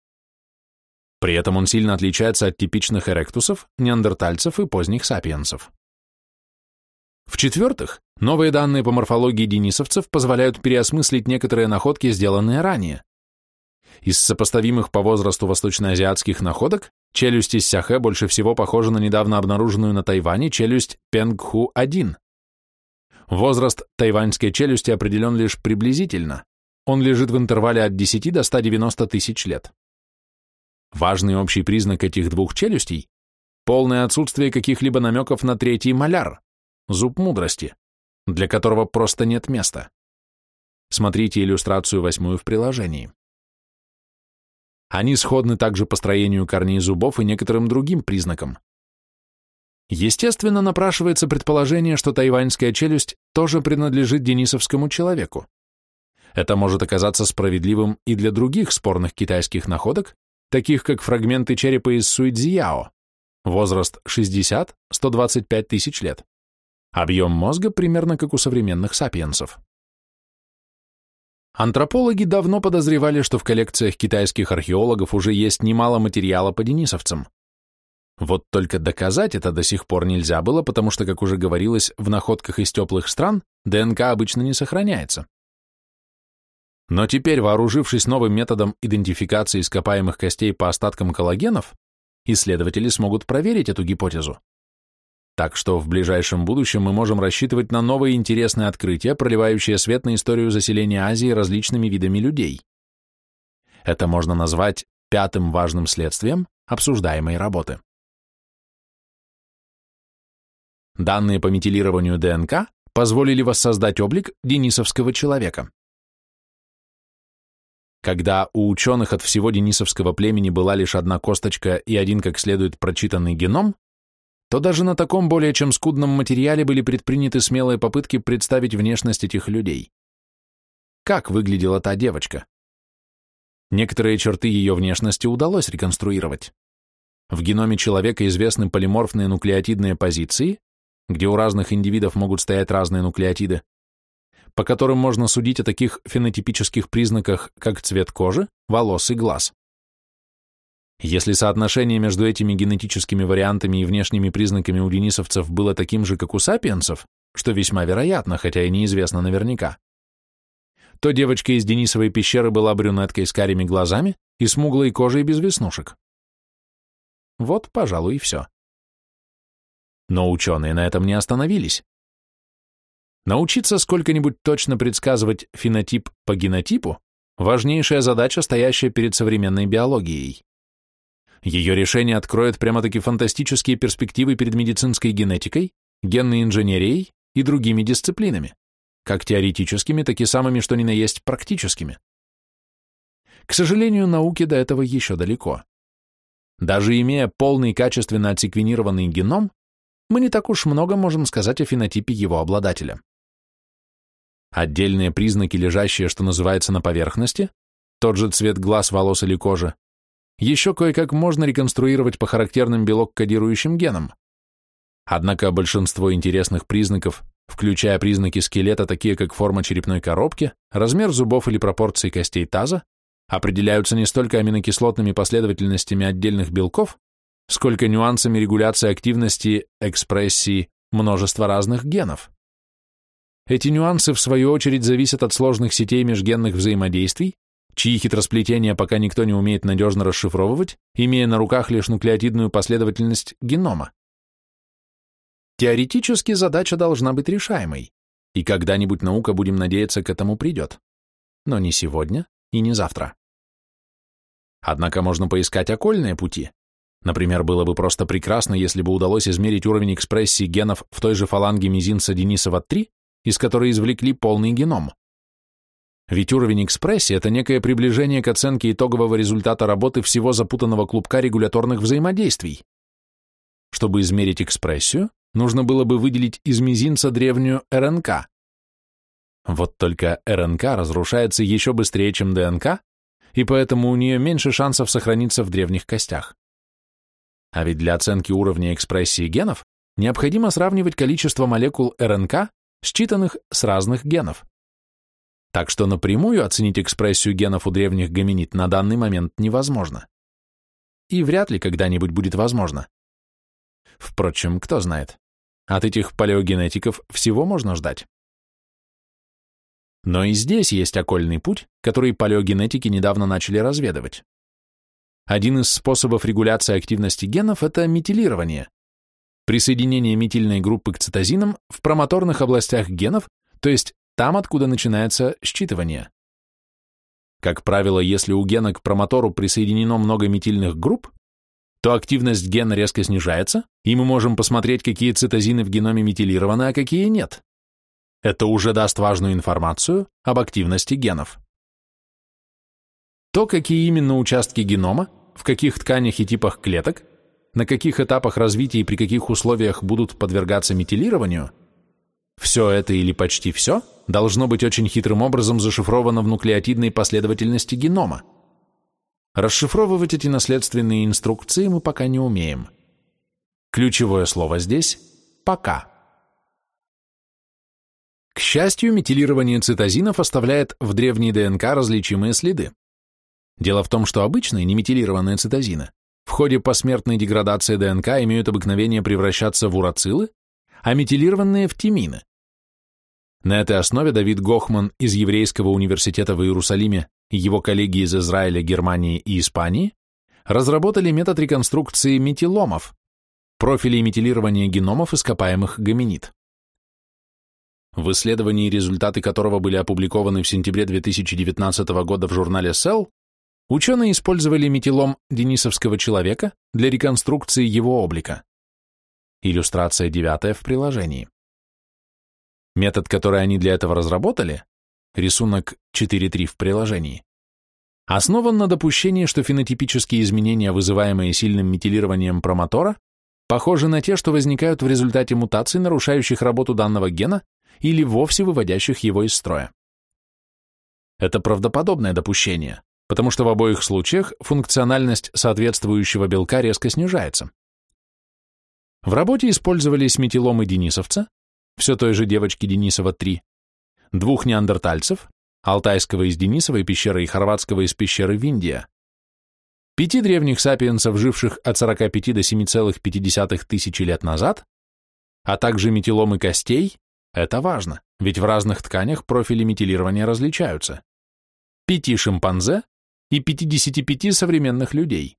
При этом он сильно отличается от типичных эректусов, неандертальцев и поздних сапиенсов. В-четвертых, новые данные по морфологии денисовцев позволяют переосмыслить некоторые находки, сделанные ранее. Из сопоставимых по возрасту восточноазиатских находок челюсть из Сяхэ больше всего похожа на недавно обнаруженную на Тайване челюсть Пенгху-1. Возраст тайваньской челюсти определен лишь приблизительно, он лежит в интервале от 10 до 190 тысяч лет. Важный общий признак этих двух челюстей – полное отсутствие каких-либо намеков на третий маляр, зуб мудрости, для которого просто нет места. Смотрите иллюстрацию восьмую в приложении. Они сходны также по строению корней зубов и некоторым другим признакам. Естественно, напрашивается предположение, что тайваньская челюсть тоже принадлежит денисовскому человеку. Это может оказаться справедливым и для других спорных китайских находок, таких как фрагменты черепа из Суйцзияо, возраст 60-125 тысяч лет, объем мозга примерно как у современных сапиенсов. Антропологи давно подозревали, что в коллекциях китайских археологов уже есть немало материала по денисовцам. Вот только доказать это до сих пор нельзя было, потому что, как уже говорилось, в находках из теплых стран ДНК обычно не сохраняется. Но теперь, вооружившись новым методом идентификации ископаемых костей по остаткам коллагенов, исследователи смогут проверить эту гипотезу. Так что в ближайшем будущем мы можем рассчитывать на новые интересные открытия, проливающие свет на историю заселения Азии различными видами людей. Это можно назвать пятым важным следствием обсуждаемой работы. Данные по метилированию ДНК позволили воссоздать облик денисовского человека. Когда у ученых от всего денисовского племени была лишь одна косточка и один как следует прочитанный геном, то даже на таком более чем скудном материале были предприняты смелые попытки представить внешность этих людей. Как выглядела та девочка? Некоторые черты ее внешности удалось реконструировать. В геноме человека известны полиморфные нуклеотидные позиции, где у разных индивидов могут стоять разные нуклеотиды, по которым можно судить о таких фенотипических признаках, как цвет кожи, волос и глаз. Если соотношение между этими генетическими вариантами и внешними признаками у денисовцев было таким же, как у сапиенсов, что весьма вероятно, хотя и неизвестно наверняка, то девочка из Денисовой пещеры была брюнеткой с карими глазами и смуглой кожей без веснушек. Вот, пожалуй, и все. Но ученые на этом не остановились. Научиться сколько-нибудь точно предсказывать фенотип по генотипу – важнейшая задача, стоящая перед современной биологией. Ее решение откроет прямо-таки фантастические перспективы перед медицинской генетикой, генной инженерией и другими дисциплинами, как теоретическими, так и самыми, что ни на есть, практическими. К сожалению, науке до этого еще далеко. Даже имея полный качественно отсеквенированный геном, мы не так уж много можем сказать о фенотипе его обладателя. Отдельные признаки, лежащие, что называется, на поверхности, тот же цвет глаз, волос или кожи, еще кое-как можно реконструировать по характерным белок-кодирующим генам. Однако большинство интересных признаков, включая признаки скелета, такие как форма черепной коробки, размер зубов или пропорции костей таза, определяются не столько аминокислотными последовательностями отдельных белков, сколько нюансами регуляции активности, экспрессии множества разных генов. Эти нюансы, в свою очередь, зависят от сложных сетей межгенных взаимодействий, чьи хитросплетения пока никто не умеет надежно расшифровывать, имея на руках лишь нуклеотидную последовательность генома. Теоретически задача должна быть решаемой, и когда-нибудь наука, будем надеяться, к этому придет. Но не сегодня и не завтра. Однако можно поискать окольные пути. Например, было бы просто прекрасно, если бы удалось измерить уровень экспрессии генов в той же фаланге мизинца Денисова-3, из которой извлекли полный геном. Ведь уровень экспрессии – это некое приближение к оценке итогового результата работы всего запутанного клубка регуляторных взаимодействий. Чтобы измерить экспрессию, нужно было бы выделить из мизинца древнюю РНК. Вот только РНК разрушается еще быстрее, чем ДНК, и поэтому у нее меньше шансов сохраниться в древних костях. А ведь для оценки уровня экспрессии генов необходимо сравнивать количество молекул РНК, считанных с разных генов. Так что напрямую оценить экспрессию генов у древних гоминид на данный момент невозможно. И вряд ли когда-нибудь будет возможно. Впрочем, кто знает. От этих палеогенетиков всего можно ждать. Но и здесь есть окольный путь, который палеогенетики недавно начали разведывать. Один из способов регуляции активности генов – это метилирование. Присоединение метильной группы к цитозинам в промоторных областях генов, то есть там, откуда начинается считывание. Как правило, если у гена к промотору присоединено много метильных групп, то активность гена резко снижается, и мы можем посмотреть, какие цитозины в геноме метилированы, а какие нет. Это уже даст важную информацию об активности генов. То, какие именно участки генома, в каких тканях и типах клеток, на каких этапах развития и при каких условиях будут подвергаться метилированию – все это или почти все должно быть очень хитрым образом зашифровано в нуклеотидной последовательности генома. Расшифровывать эти наследственные инструкции мы пока не умеем. Ключевое слово здесь – «пока». К счастью, метилирование цитозинов оставляет в древней ДНК различимые следы. Дело в том, что обычные неметилированные цитозины в ходе посмертной деградации ДНК имеют обыкновение превращаться в урацилы, а метилированные в тимины. На этой основе Давид Гохман из Еврейского университета в Иерусалиме и его коллеги из Израиля, Германии и Испании разработали метод реконструкции метиломов, профилей метилирования геномов ископаемых гоминид. В исследовании, результаты которого были опубликованы в сентябре 2019 года в журнале Cell, ученые использовали метилом денисовского человека для реконструкции его облика. Иллюстрация девятая в приложении. Метод, который они для этого разработали, рисунок 4.3 в приложении, основан на допущении, что фенотипические изменения, вызываемые сильным метилированием промотора, похожи на те, что возникают в результате мутаций, нарушающих работу данного гена или вовсе выводящих его из строя. Это правдоподобное допущение, потому что в обоих случаях функциональность соответствующего белка резко снижается. В работе использовались метиломы денисовца, все той же девочки Денисова-3, двух неандертальцев, алтайского из Денисовой пещеры и хорватского из пещеры Виндия. пяти древних сапиенсов, живших от 45 до 7,5 тысячи лет назад, а также метиломы костей, это важно, ведь в разных тканях профили метилирования различаются, пяти шимпанзе и 55 современных людей.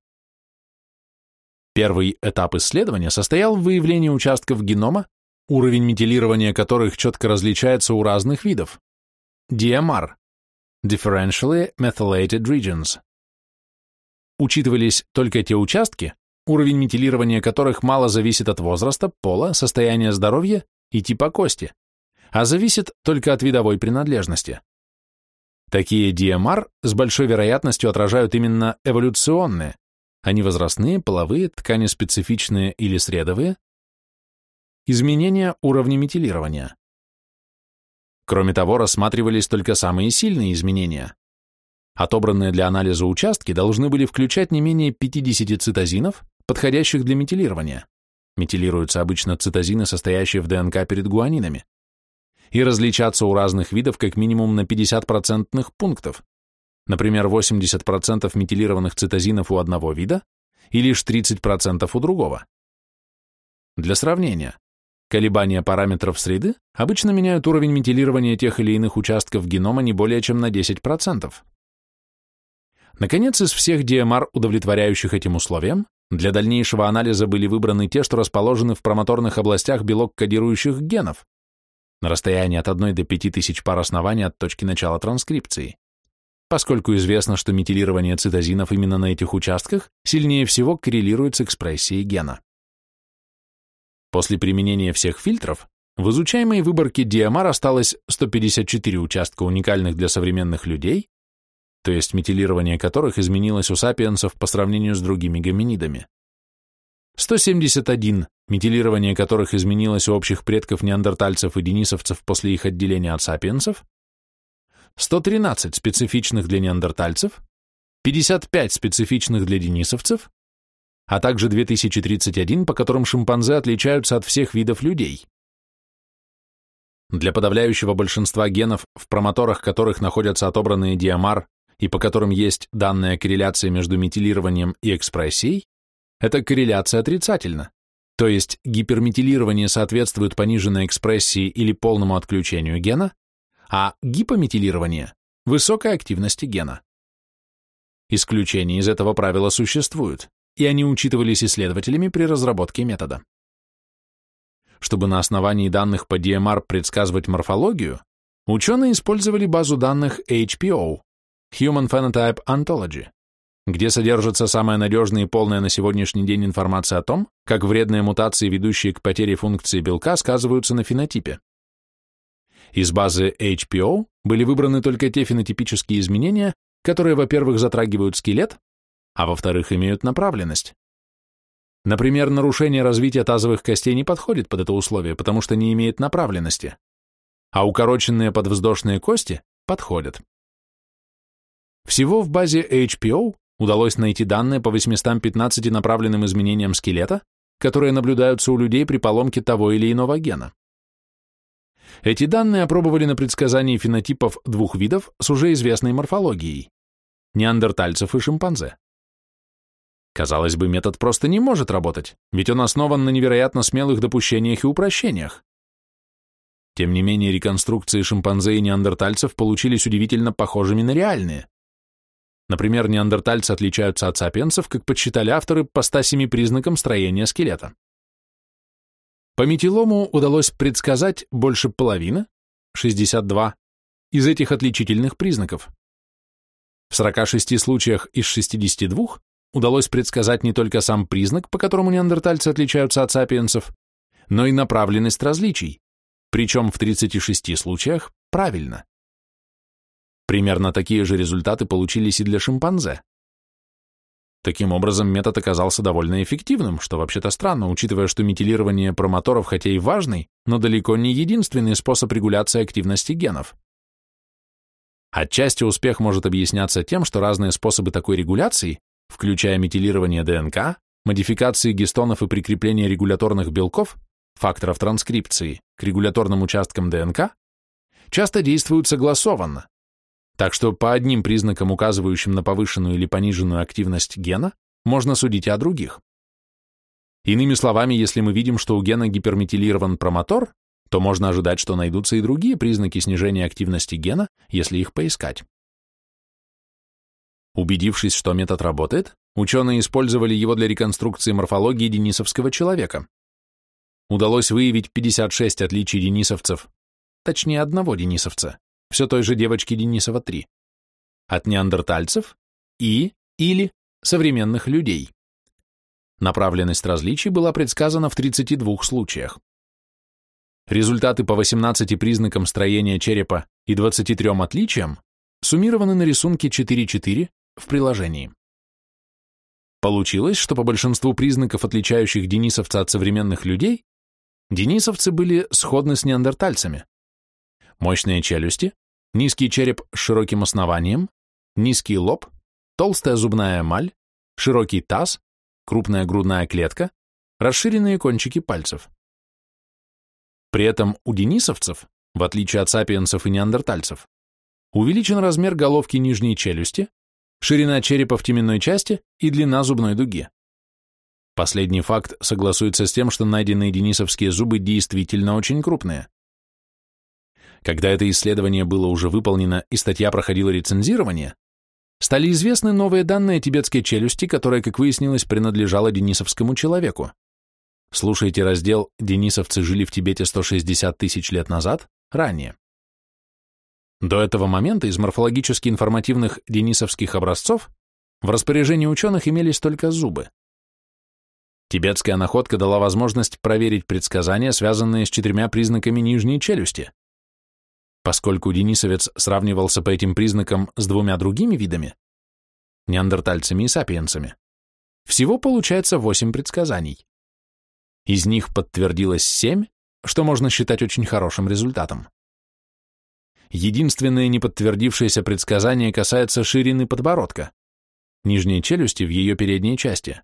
Первый этап исследования состоял в выявлении участков генома, уровень метилирования которых четко различается у разных видов. DMR – Differentially Methylated Regions. Учитывались только те участки, уровень метилирования которых мало зависит от возраста, пола, состояния здоровья и типа кости, а зависит только от видовой принадлежности. Такие DMR с большой вероятностью отражают именно эволюционные, а не возрастные, половые, ткани специфичные или средовые, изменения уровня метилирования. Кроме того, рассматривались только самые сильные изменения. Отобранные для анализа участки должны были включать не менее 50 цитозинов, подходящих для метилирования. Метилируются обычно цитозины, состоящие в ДНК перед гуанинами и различаться у разных видов как минимум на 50% пунктов, например, 80% метилированных цитозинов у одного вида и лишь 30% у другого. Для сравнения, колебания параметров среды обычно меняют уровень метилирования тех или иных участков генома не более чем на 10%. Наконец, из всех DMR, удовлетворяющих этим условиям, для дальнейшего анализа были выбраны те, что расположены в промоторных областях белок-кодирующих генов, на расстоянии от 1 до 5000 пар основания от точки начала транскрипции, поскольку известно, что метилирование цитозинов именно на этих участках сильнее всего коррелирует с экспрессией гена. После применения всех фильтров в изучаемой выборке DMR осталось 154 участка уникальных для современных людей, то есть метилирование которых изменилось у сапиенсов по сравнению с другими гоминидами. 171 метилирование которых изменилось у общих предков неандертальцев и денисовцев после их отделения от сапиенсов, 113 специфичных для неандертальцев, 55 специфичных для денисовцев, а также 2031, по которым шимпанзе отличаются от всех видов людей. Для подавляющего большинства генов, в промоторах которых находятся отобранные диамар и по которым есть данная корреляция между метилированием и экспрессией, эта корреляция отрицательна. То есть гиперметилирование соответствует пониженной экспрессии или полному отключению гена, а гипометилирование – высокой активности гена. Исключения из этого правила существуют, и они учитывались исследователями при разработке метода. Чтобы на основании данных по DMR предсказывать морфологию, ученые использовали базу данных HPO – Human Phenotype Ontology, где содержится самая надежная и полная на сегодняшний день информация о том, как вредные мутации, ведущие к потере функции белка, сказываются на фенотипе. Из базы HPO были выбраны только те фенотипические изменения, которые, во-первых, затрагивают скелет, а во-вторых, имеют направленность. Например, нарушение развития тазовых костей не подходит под это условие, потому что не имеет направленности, а укороченные подвздошные кости подходят. Всего в базе HPO удалось найти данные по 815 направленным изменениям скелета, которые наблюдаются у людей при поломке того или иного гена. Эти данные опробовали на предсказании фенотипов двух видов с уже известной морфологией – неандертальцев и шимпанзе. Казалось бы, метод просто не может работать, ведь он основан на невероятно смелых допущениях и упрощениях. Тем не менее, реконструкции шимпанзе и неандертальцев получились удивительно похожими на реальные. Например, неандертальцы отличаются от сапиенсов, как подсчитали авторы, по 107 признакам строения скелета. По метилому удалось предсказать больше половины, 62, из этих отличительных признаков. В 46 случаях из 62 удалось предсказать не только сам признак, по которому неандертальцы отличаются от сапиенсов, но и направленность различий, причем в 36 случаях правильно. Примерно такие же результаты получились и для шимпанзе. Таким образом, метод оказался довольно эффективным, что вообще-то странно, учитывая, что метилирование промоторов хотя и важный, но далеко не единственный способ регуляции активности генов. Отчасти успех может объясняться тем, что разные способы такой регуляции, включая метилирование ДНК, модификации гистонов и прикрепление регуляторных белков, факторов транскрипции, к регуляторным участкам ДНК, часто действуют согласованно, Так что по одним признакам, указывающим на повышенную или пониженную активность гена, можно судить и о других. Иными словами, если мы видим, что у гена гиперметилирован промотор, то можно ожидать, что найдутся и другие признаки снижения активности гена, если их поискать. Убедившись, что метод работает, ученые использовали его для реконструкции морфологии денисовского человека. Удалось выявить 56 отличий денисовцев, точнее одного денисовца, все той же девочки Денисова-3, от неандертальцев и или современных людей. Направленность различий была предсказана в 32 случаях. Результаты по 18 признакам строения черепа и 23 отличиям суммированы на рисунке 4.4 в приложении. Получилось, что по большинству признаков, отличающих денисовца от современных людей, денисовцы были сходны с неандертальцами. Мощные челюсти, низкий череп с широким основанием, низкий лоб, толстая зубная эмаль, широкий таз, крупная грудная клетка, расширенные кончики пальцев. При этом у денисовцев, в отличие от сапиенсов и неандертальцев, увеличен размер головки нижней челюсти, ширина черепа в теменной части и длина зубной дуги. Последний факт согласуется с тем, что найденные денисовские зубы действительно очень крупные. Когда это исследование было уже выполнено и статья проходила рецензирование, стали известны новые данные о тибетской челюсти, которая, как выяснилось, принадлежала денисовскому человеку. Слушайте раздел «Денисовцы жили в Тибете 160 тысяч лет назад» ранее. До этого момента из морфологически информативных денисовских образцов в распоряжении ученых имелись только зубы. Тибетская находка дала возможность проверить предсказания, связанные с четырьмя признаками нижней челюсти. Поскольку денисовец сравнивался по этим признакам с двумя другими видами, неандертальцами и сапиенсами, всего получается восемь предсказаний. Из них подтвердилось семь, что можно считать очень хорошим результатом. Единственное неподтвердившееся предсказание касается ширины подбородка, нижней челюсти в ее передней части.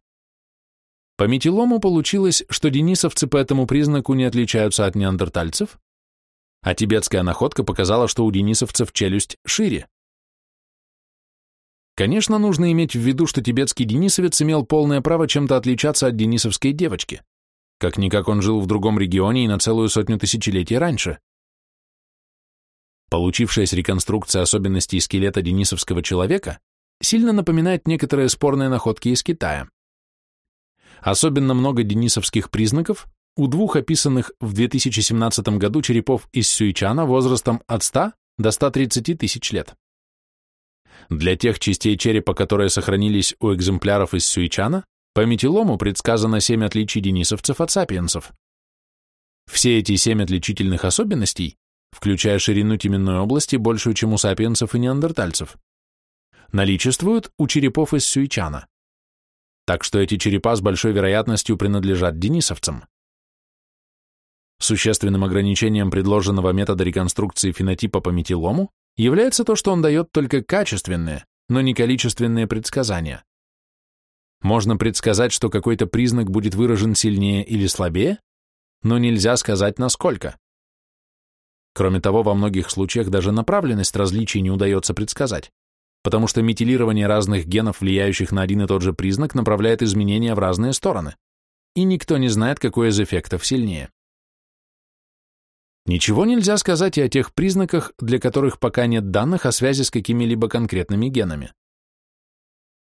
По метилому получилось, что денисовцы по этому признаку не отличаются от неандертальцев, а тибетская находка показала, что у денисовцев челюсть шире. Конечно, нужно иметь в виду, что тибетский денисовец имел полное право чем-то отличаться от денисовской девочки. Как-никак он жил в другом регионе и на целую сотню тысячелетий раньше. Получившаяся реконструкция особенностей скелета денисовского человека сильно напоминает некоторые спорные находки из Китая. Особенно много денисовских признаков у двух описанных в 2017 году черепов из Сюичана возрастом от 100 до 130 тысяч лет. Для тех частей черепа, которые сохранились у экземпляров из Сюичана, по метилому предсказано семь отличий денисовцев от сапиенсов. Все эти семь отличительных особенностей включая ширину теменной области большую, чем у сапиенсов и неандертальцев, наличествуют у черепов из Сюичана. Так что эти черепа с большой вероятностью принадлежат денисовцам. Существенным ограничением предложенного метода реконструкции фенотипа по метилому является то, что он дает только качественные, но не количественные предсказания. Можно предсказать, что какой-то признак будет выражен сильнее или слабее, но нельзя сказать насколько. Кроме того, во многих случаях даже направленность различий не удается предсказать, потому что метилирование разных генов, влияющих на один и тот же признак, направляет изменения в разные стороны, и никто не знает, какой из эффектов сильнее. Ничего нельзя сказать и о тех признаках, для которых пока нет данных о связи с какими-либо конкретными генами.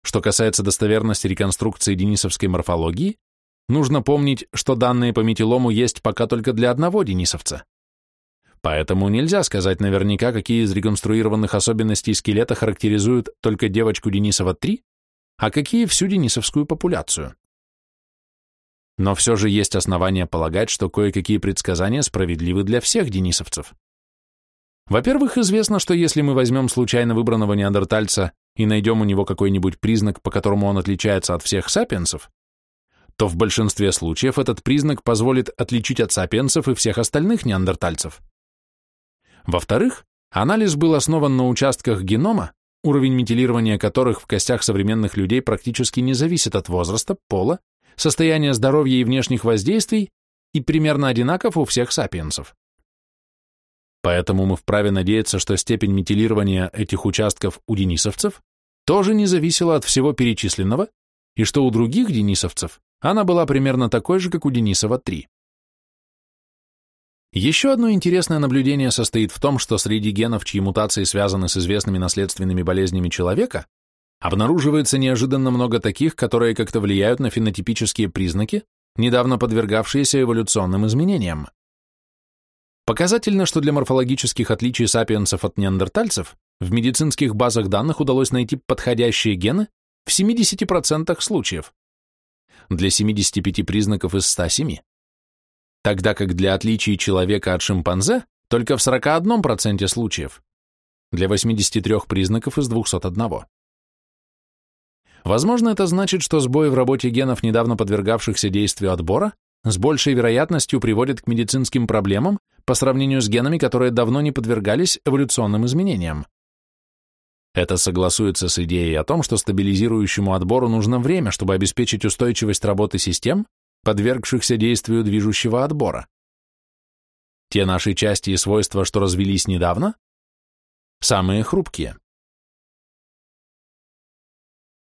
Что касается достоверности реконструкции денисовской морфологии, нужно помнить, что данные по метилому есть пока только для одного денисовца. Поэтому нельзя сказать наверняка, какие из реконструированных особенностей скелета характеризуют только девочку Денисова-3, а какие всю денисовскую популяцию. Но все же есть основания полагать, что кое-какие предсказания справедливы для всех денисовцев. Во-первых, известно, что если мы возьмем случайно выбранного неандертальца и найдем у него какой-нибудь признак, по которому он отличается от всех сапиенсов, то в большинстве случаев этот признак позволит отличить от сапиенсов и всех остальных неандертальцев. Во-вторых, анализ был основан на участках генома, уровень метилирования которых в костях современных людей практически не зависит от возраста, пола, состояния здоровья и внешних воздействий и примерно одинаков у всех сапиенсов. Поэтому мы вправе надеяться, что степень метилирования этих участков у денисовцев тоже не зависела от всего перечисленного, и что у других денисовцев она была примерно такой же, как у Денисова-3. Еще одно интересное наблюдение состоит в том, что среди генов, чьи мутации связаны с известными наследственными болезнями человека, обнаруживается неожиданно много таких, которые как-то влияют на фенотипические признаки, недавно подвергавшиеся эволюционным изменениям. Показательно, что для морфологических отличий сапиенсов от неандертальцев в медицинских базах данных удалось найти подходящие гены в 70% случаев, для 75 признаков из 107, тогда как для отличий человека от шимпанзе только в 41% случаев, для 83 признаков из 201. Возможно, это значит, что сбои в работе генов, недавно подвергавшихся действию отбора, с большей вероятностью приводят к медицинским проблемам по сравнению с генами, которые давно не подвергались эволюционным изменениям. Это согласуется с идеей о том, что стабилизирующему отбору нужно время, чтобы обеспечить устойчивость работы систем, подвергшихся действию движущего отбора. Те наши части и свойства, что развились недавно, самые хрупкие.